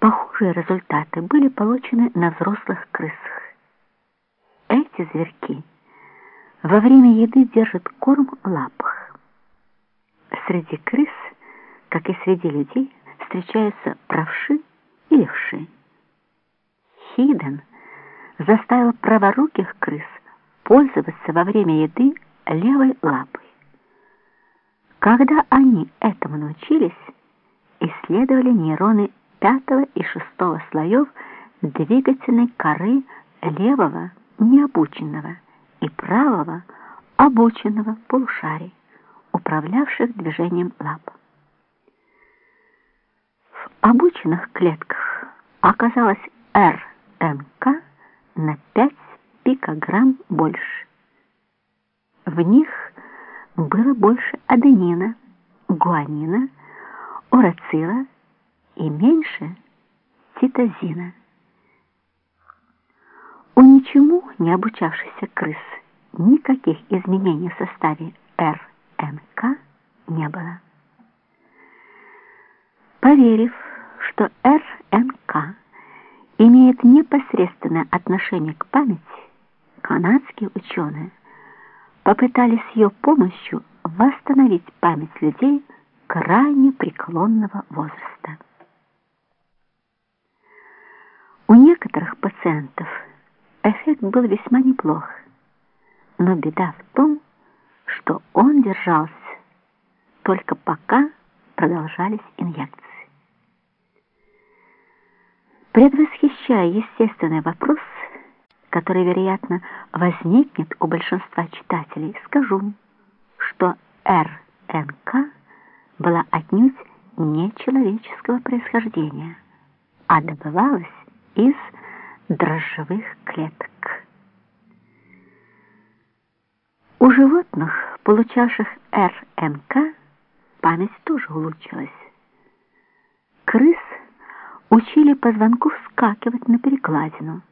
S1: Похожие результаты были получены на взрослых крысах. Эти зверьки во время еды держат корм в лапах. Среди крыс, как и среди людей, встречаются правши и левши. Хиден заставил праворуких крыс пользоваться во время еды левой лапой. Когда они этому научились, исследовали нейроны пятого и шестого слоев двигательной коры левого необученного и правого обученного полушарий, управлявших движением лап. В обученных клетках оказалось РМК на 5 пикограмм больше. В них было больше аденина, гуанина, урацила и меньше цитозина. У ничему не обучавшихся крыс никаких изменений в составе РМК не было. Поверив, что РМК имеет непосредственное отношение к памяти, канадские ученые попытались ее помощью восстановить память людей крайне преклонного возраста. У некоторых пациентов эффект был весьма неплох, но беда в том, что он держался только пока продолжались инъекции. Предвосхищая естественный вопрос, который, вероятно, возникнет у большинства читателей, скажу, что РНК была отнюдь не человеческого происхождения, а добывалась из дрожжевых клеток. У животных, получавших РНК, память тоже улучшилась. Крыс учили позвонку вскакивать на перекладину.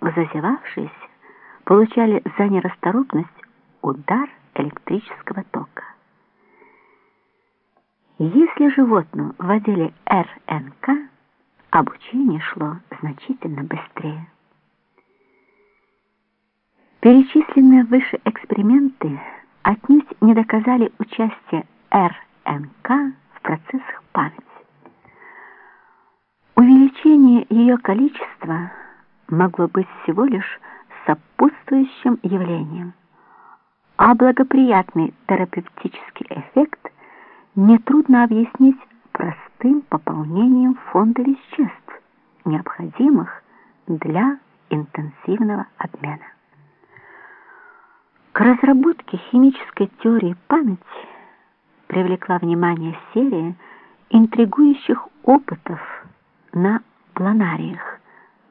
S1: Зазевавшиеся получали за нерасторопность удар электрического тока. Если животному вводили РНК, обучение шло значительно быстрее. Перечисленные выше эксперименты отнюдь не доказали участие РНК в процессах памяти. Увеличение ее количества могло быть всего лишь сопутствующим явлением, а благоприятный терапевтический эффект нетрудно объяснить простым пополнением фонда веществ, необходимых для интенсивного обмена. К разработке химической теории памяти привлекла внимание серия интригующих опытов на планариях,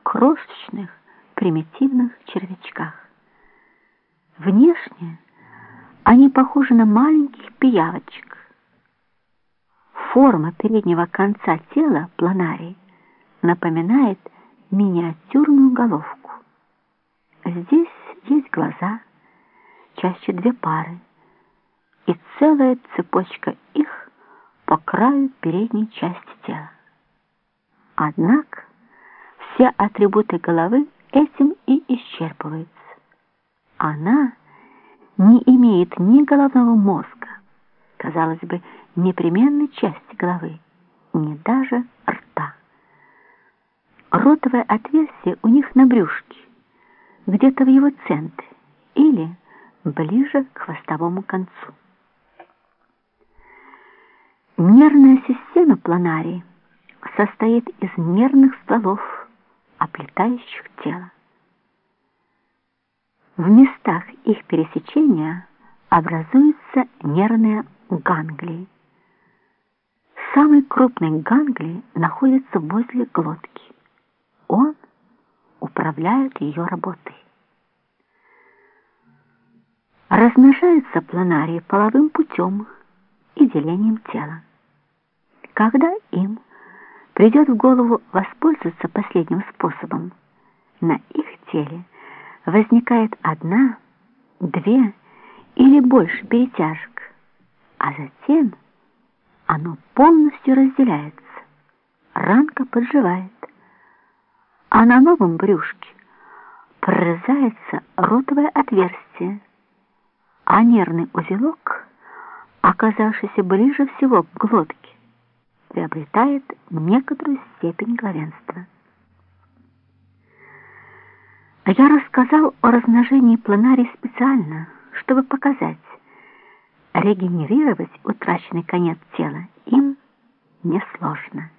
S1: крошечных примитивных червячках. Внешне они похожи на маленьких пиявочек, Форма переднего конца тела планарии напоминает миниатюрную головку. Здесь есть глаза, чаще две пары, и целая цепочка их по краю передней части тела. Однако все атрибуты головы этим и исчерпываются. Она не имеет ни головного мозга, казалось бы, непременной части головы, ни даже рта. Ротовое отверстие у них на брюшке, где-то в его центре или ближе к хвостовому концу. Нервная система планарии состоит из нервных стволов, оплетающих тело. В местах их пересечения образуются нервные ганглии. Самый крупный ганглий находится возле глотки. Он управляет ее работой. Размножаются планарии половым путем и делением тела. Когда им придет в голову воспользоваться последним способом, на их теле возникает одна, две или больше перетяжек, а затем оно полностью разделяется, ранка подживает, а на новом брюшке прорезается ротовое отверстие, а нервный узелок, оказавшийся ближе всего к глотке, приобретает некоторую степень главенства. Я рассказал о размножении планарий специально, чтобы показать, регенерировать утраченный конец тела им несложно.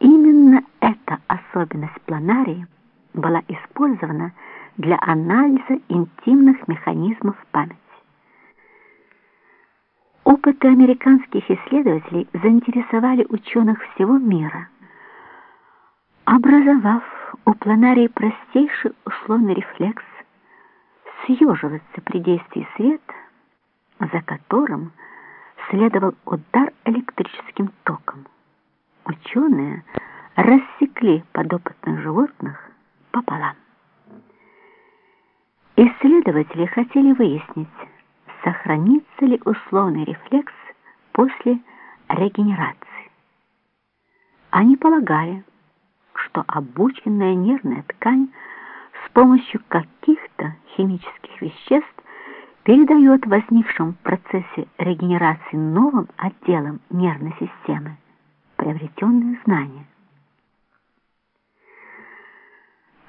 S1: Именно эта особенность планарии была использована для анализа интимных механизмов памяти. Опыты американских исследователей заинтересовали ученых всего мира, образовав у планарии простейший условный рефлекс съеживаться при действии света, за которым следовал удар электрическим током. Ученые рассекли подопытных животных пополам. Исследователи хотели выяснить, сохранится ли условный рефлекс после регенерации. Они полагали, что обученная нервная ткань с помощью каких-то химических веществ передает возникшему в процессе регенерации новым отделам нервной системы приобретенные знания.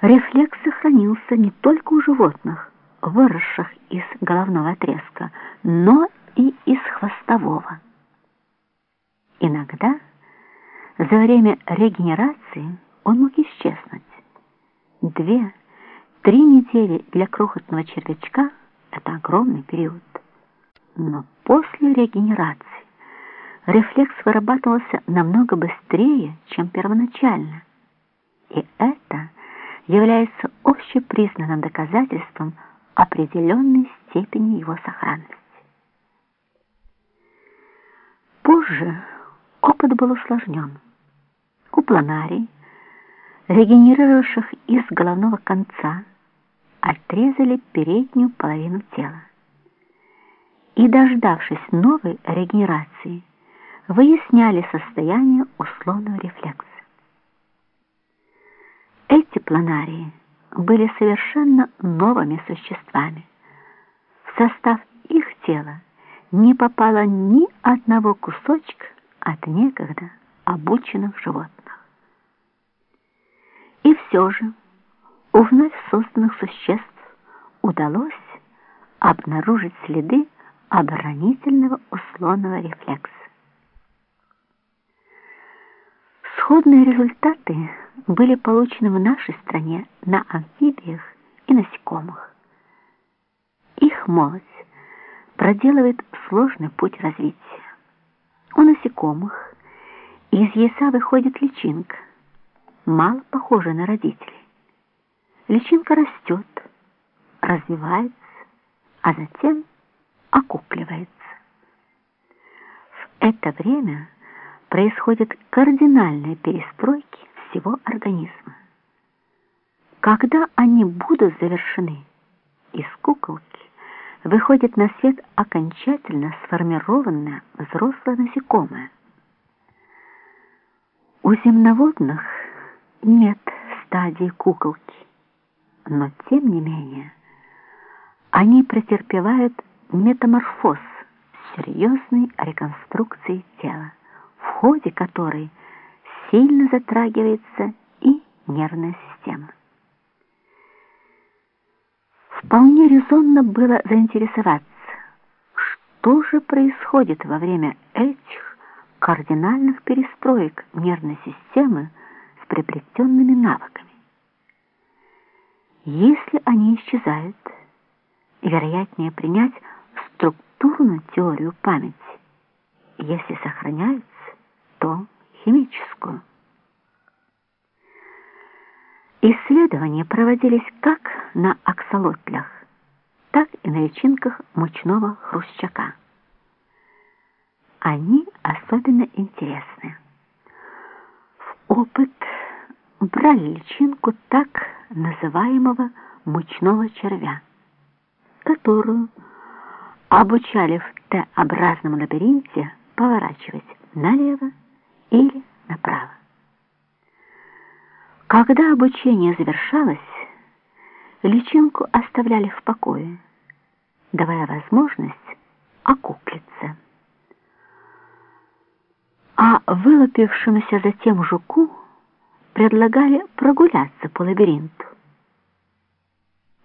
S1: Рефлекс сохранился не только у животных, выросших из головного отрезка, но и из хвостового. Иногда за время регенерации он мог исчезнуть. Две-три недели для крохотного червячка – это огромный период. Но после регенерации рефлекс вырабатывался намного быстрее, чем первоначально. И это является общепризнанным доказательством определенной степени его сохранности. Позже опыт был усложнен. У планарий, регенерировавших из головного конца, отрезали переднюю половину тела. И, дождавшись новой регенерации, выясняли состояние условного рефлекса. Эти планарии были совершенно новыми существами. В состав их тела не попало ни одного кусочка от некогда обученных животных. И все же у вновь созданных существ удалось обнаружить следы оборонительного условного рефлекса. Сходные результаты были получены в нашей стране на амфибиях и насекомых. Их молодь проделывает сложный путь развития. У насекомых из яйца выходит личинка, мало похожая на родителей. Личинка растет, развивается, а затем окупливается. В это время происходят кардинальные перестройки всего организма. Когда они будут завершены, из куколки выходит на свет окончательно сформированное взрослое насекомое. У земноводных нет стадии куколки, но тем не менее они претерпевают метаморфоз серьезной реконструкции тела, в ходе которой сильно затрагивается и нервная система. Вполне резонно было заинтересоваться, что же происходит во время этих кардинальных перестроек нервной системы с приобретенными навыками. Если они исчезают, вероятнее принять структурную теорию памяти, если сохраняются, то химическую. Исследования проводились как на аксолотлях, так и на личинках мучного хрущака. Они особенно интересны. В опыт брали личинку так называемого мучного червя, которую обучали в Т-образном лабиринте поворачивать налево или направо. Когда обучение завершалось, личинку оставляли в покое, давая возможность окуклиться. А вылупившемуся затем жуку предлагали прогуляться по лабиринту.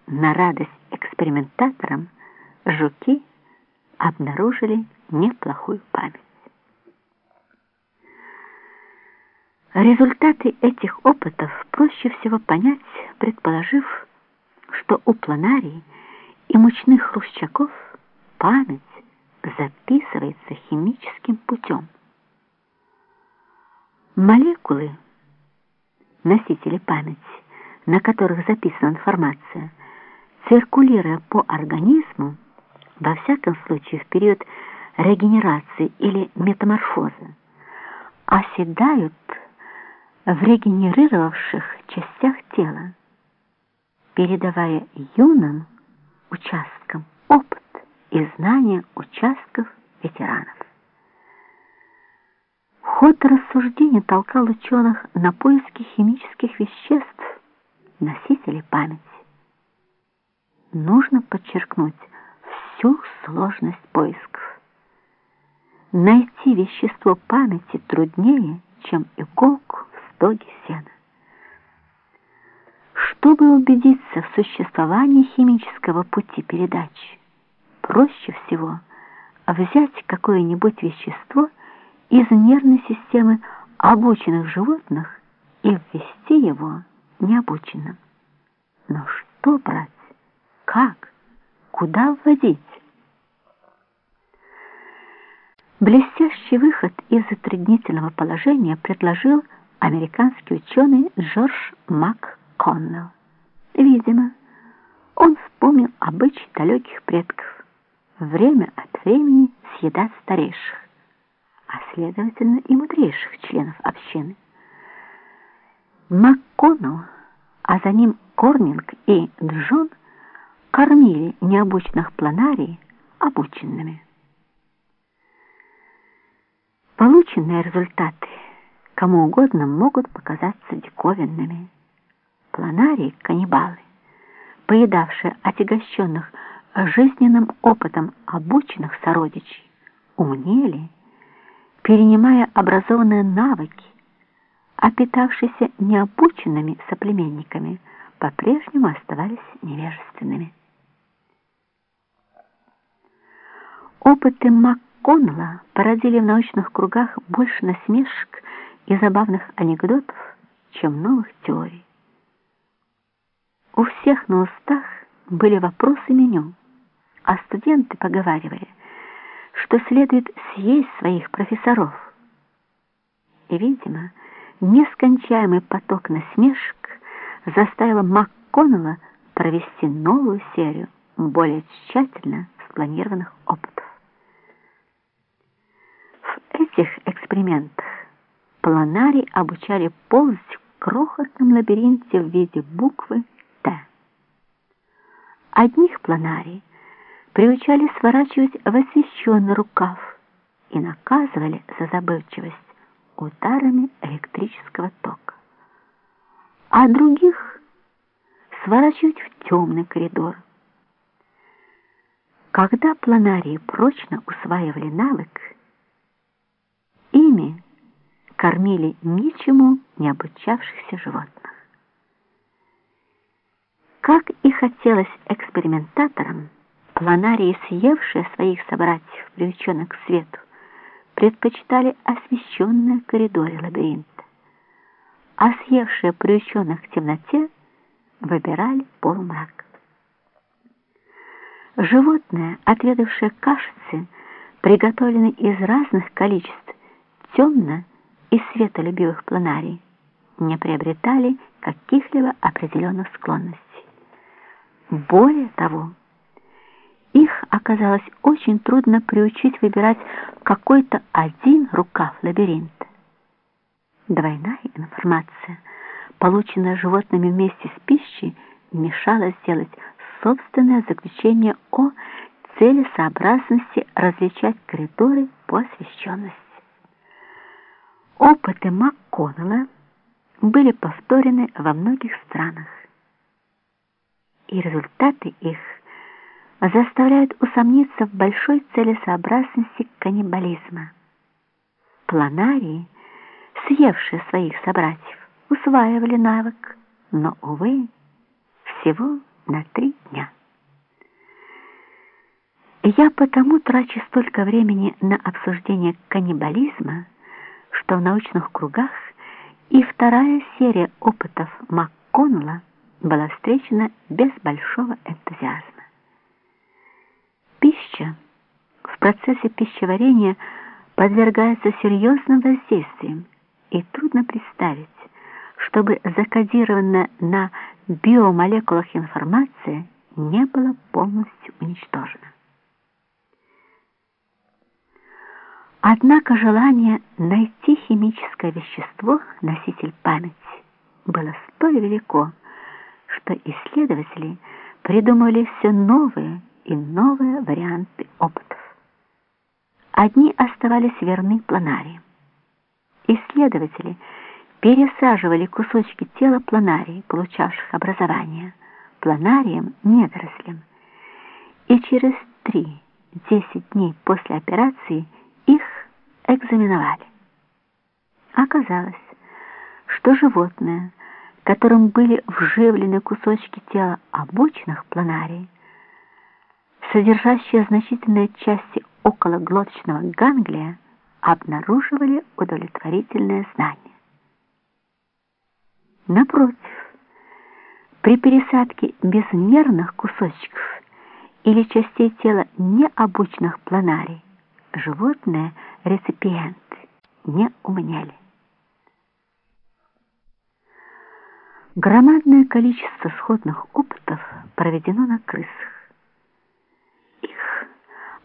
S1: На радость экспериментаторам жуки обнаружили неплохую память. Результаты этих опытов проще всего понять, предположив, что у планарий и мучных хрущаков память записывается химическим путем. Молекулы, носители памяти, на которых записана информация, циркулируя по организму, во всяком случае в период регенерации или метаморфоза, оседают в регенерировавших частях тела, передавая юным участкам опыт и знания участков ветеранов. Ход рассуждения толкал ученых на поиски химических веществ, носителей памяти. Нужно подчеркнуть всю сложность поисков. Найти вещество памяти труднее, чем иголку стоге сена. Чтобы убедиться в существовании химического пути передачи, проще всего взять какое-нибудь вещество из нервной системы обученных животных и ввести его необученным. Но что брать? Как? Куда вводить? Блестящий выход из затруднительного положения предложил американский ученый Джордж МакКоннелл. Видимо, он вспомнил обычай далеких предков время от времени съедать старейших, а следовательно и мудрейших членов общины. МакКоннелл, а за ним Корнинг и Джон кормили необученных планарий обученными. Полученные результаты кому угодно могут показаться диковинными. Планарии — каннибалы, поедавшие отягощенных жизненным опытом обученных сородичей, умнели, перенимая образованные навыки, а питавшиеся необученными соплеменниками по-прежнему оставались невежественными. Опыты МакКоннелла породили в научных кругах больше насмешек и забавных анекдотов, чем новых теорий. У всех на устах были вопросы меню, а студенты поговаривали, что следует съесть своих профессоров. И, видимо, нескончаемый поток насмешек заставил МакКоннелла провести новую серию более тщательно спланированных опытов. В этих экспериментах Планари обучали ползать в крохотном лабиринте в виде буквы «Т». Одних планарий приучали сворачивать в освещенный рукав и наказывали за забывчивость ударами электрического тока. А других сворачивать в темный коридор. Когда планарии прочно усваивали навык, ими кормили ничему не обучавшихся животных. Как и хотелось экспериментаторам, планарии, съевшие своих собратьев, привлеченных к свету, предпочитали освещенные коридоры лабиринта, а съевшие приученных к темноте выбирали полумрак. Животные, отведавшие кашицы, приготовленные из разных количеств темно- и светолюбивых планарий, не приобретали каких-либо определенных склонностей. Более того, их оказалось очень трудно приучить выбирать какой-то один рукав лабиринта. Двойная информация, полученная животными вместе с пищей, мешала сделать собственное заключение о целесообразности различать коридоры по освещенности. Опыты МакКоннелла были повторены во многих странах и результаты их заставляют усомниться в большой целесообразности каннибализма. Планарии, съевшие своих собратьев, усваивали навык, но, увы, всего на три дня. Я потому трачу столько времени на обсуждение каннибализма, что в научных кругах и вторая серия опытов МакКоннелла была встречена без большого энтузиазма. Пища в процессе пищеварения подвергается серьезным воздействиям, и трудно представить, чтобы закодированная на биомолекулах информация не была полностью уничтожена. Однако желание найти химическое вещество, носитель памяти, было столь велико, что исследователи придумали все новые и новые варианты опытов. Одни оставались верны планариям. Исследователи пересаживали кусочки тела планарий, получавших образование, планарием недорослям, и через 3-10 дней после операции их экзаменовали. Оказалось, что животное – которым были вживлены кусочки тела обычных планарий, содержащие значительные части окологлоточного ганглия, обнаруживали удовлетворительное знание. Напротив, при пересадке безмерных кусочков или частей тела необычных планарий животные реципиенты не умняли. Громадное количество сходных опытов проведено на крысах.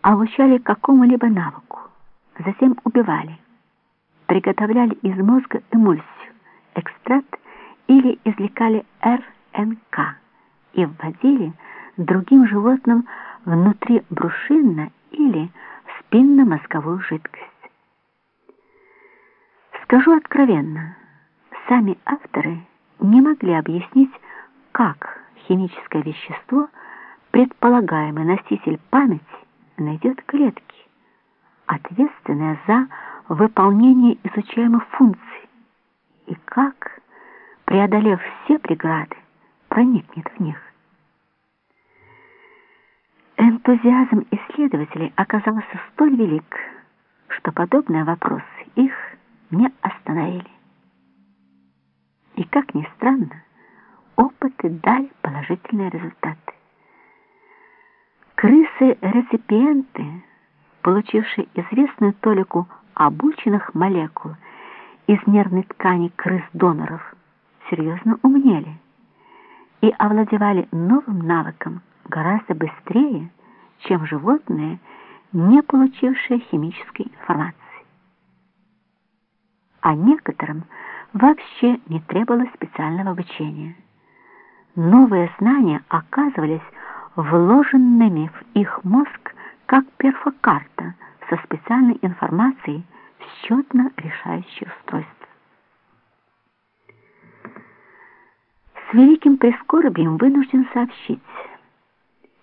S1: Обучали какому-либо навыку, затем убивали, приготовляли из мозга эмульсию, экстракт или извлекали РНК и вводили другим животным внутри брюшинно или спинномозговую жидкость. Скажу откровенно, сами авторы – не могли объяснить, как химическое вещество, предполагаемый носитель памяти, найдет клетки, ответственные за выполнение изучаемых функций, и как, преодолев все преграды, проникнет в них. Энтузиазм исследователей оказался столь велик, что подобные вопросы их не остановили. И, как ни странно, опыты дали положительные результаты. Крысы-реципиенты, получившие известную толику обученных молекул из нервной ткани крыс-доноров, серьезно умнели и овладевали новым навыком гораздо быстрее, чем животные, не получившие химической информации. А некоторым – вообще не требовалось специального обучения. Новые знания оказывались вложенными в их мозг как перфокарта со специальной информацией в счетно-решающее устройство. С великим прискорбием вынужден сообщить,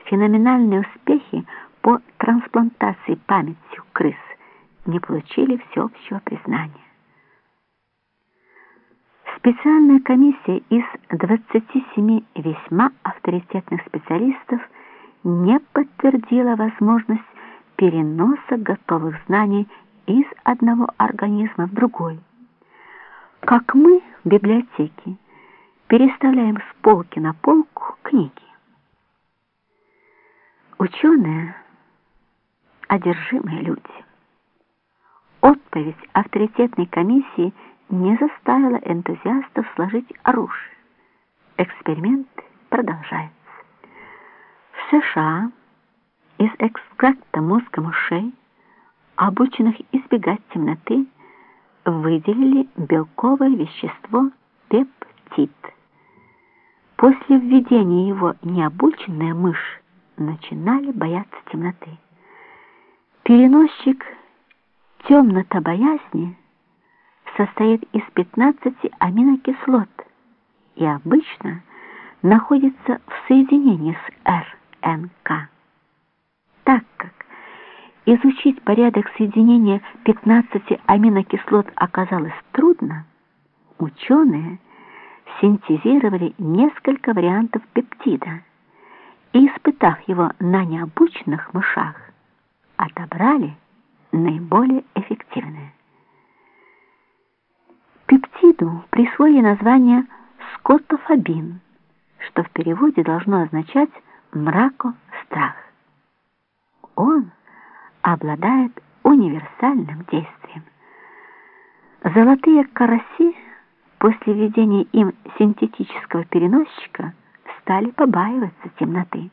S1: феноменальные успехи по трансплантации памятью крыс не получили всеобщего признания. Специальная комиссия из 27 весьма авторитетных специалистов не подтвердила возможность переноса готовых знаний из одного организма в другой. Как мы в библиотеке переставляем с полки на полку книги. Ученые – одержимые люди. Отповедь авторитетной комиссии – не заставила энтузиастов сложить оружие. Эксперимент продолжается. В США из экстракта мозга мышей, обученных избегать темноты, выделили белковое вещество пептид. После введения его необученная мышь начинали бояться темноты. Переносчик темнота боязни состоит из 15 аминокислот и обычно находится в соединении с РНК. Так как изучить порядок соединения 15 аминокислот оказалось трудно, ученые синтезировали несколько вариантов пептида и, испытав его на необученных мышах, отобрали наиболее эффективные. Пептиду присвоили название скотофобин, что в переводе должно означать мрако-страх. Он обладает универсальным действием. Золотые караси после введения им синтетического переносчика стали побаиваться темноты.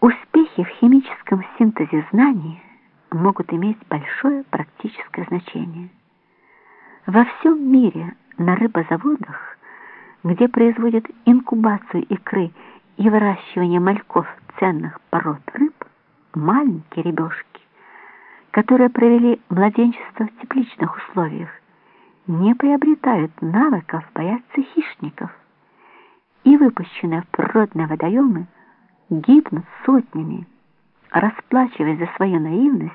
S1: Успехи в химическом синтезе знаний могут иметь большое практическое значение. Во всем мире на рыбозаводах, где производят инкубацию икры и выращивание мальков ценных пород рыб, маленькие ребешки, которые провели младенчество в тепличных условиях, не приобретают навыков бояться хищников и выпущенные в природные водоемы гибнут сотнями, расплачиваясь за свою наивность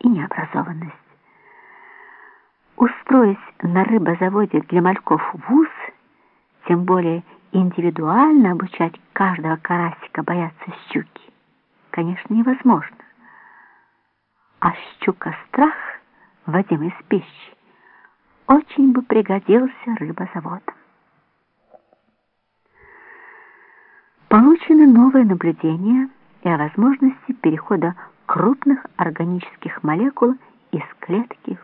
S1: и необразованность. Устроить на рыбозаводе для мальков вуз, тем более индивидуально обучать каждого карасика бояться щуки, конечно, невозможно. А щука-страх, водимый с пищи, очень бы пригодился рыбозаводам. Получены новые наблюдения и о возможности перехода крупных органических молекул из клетки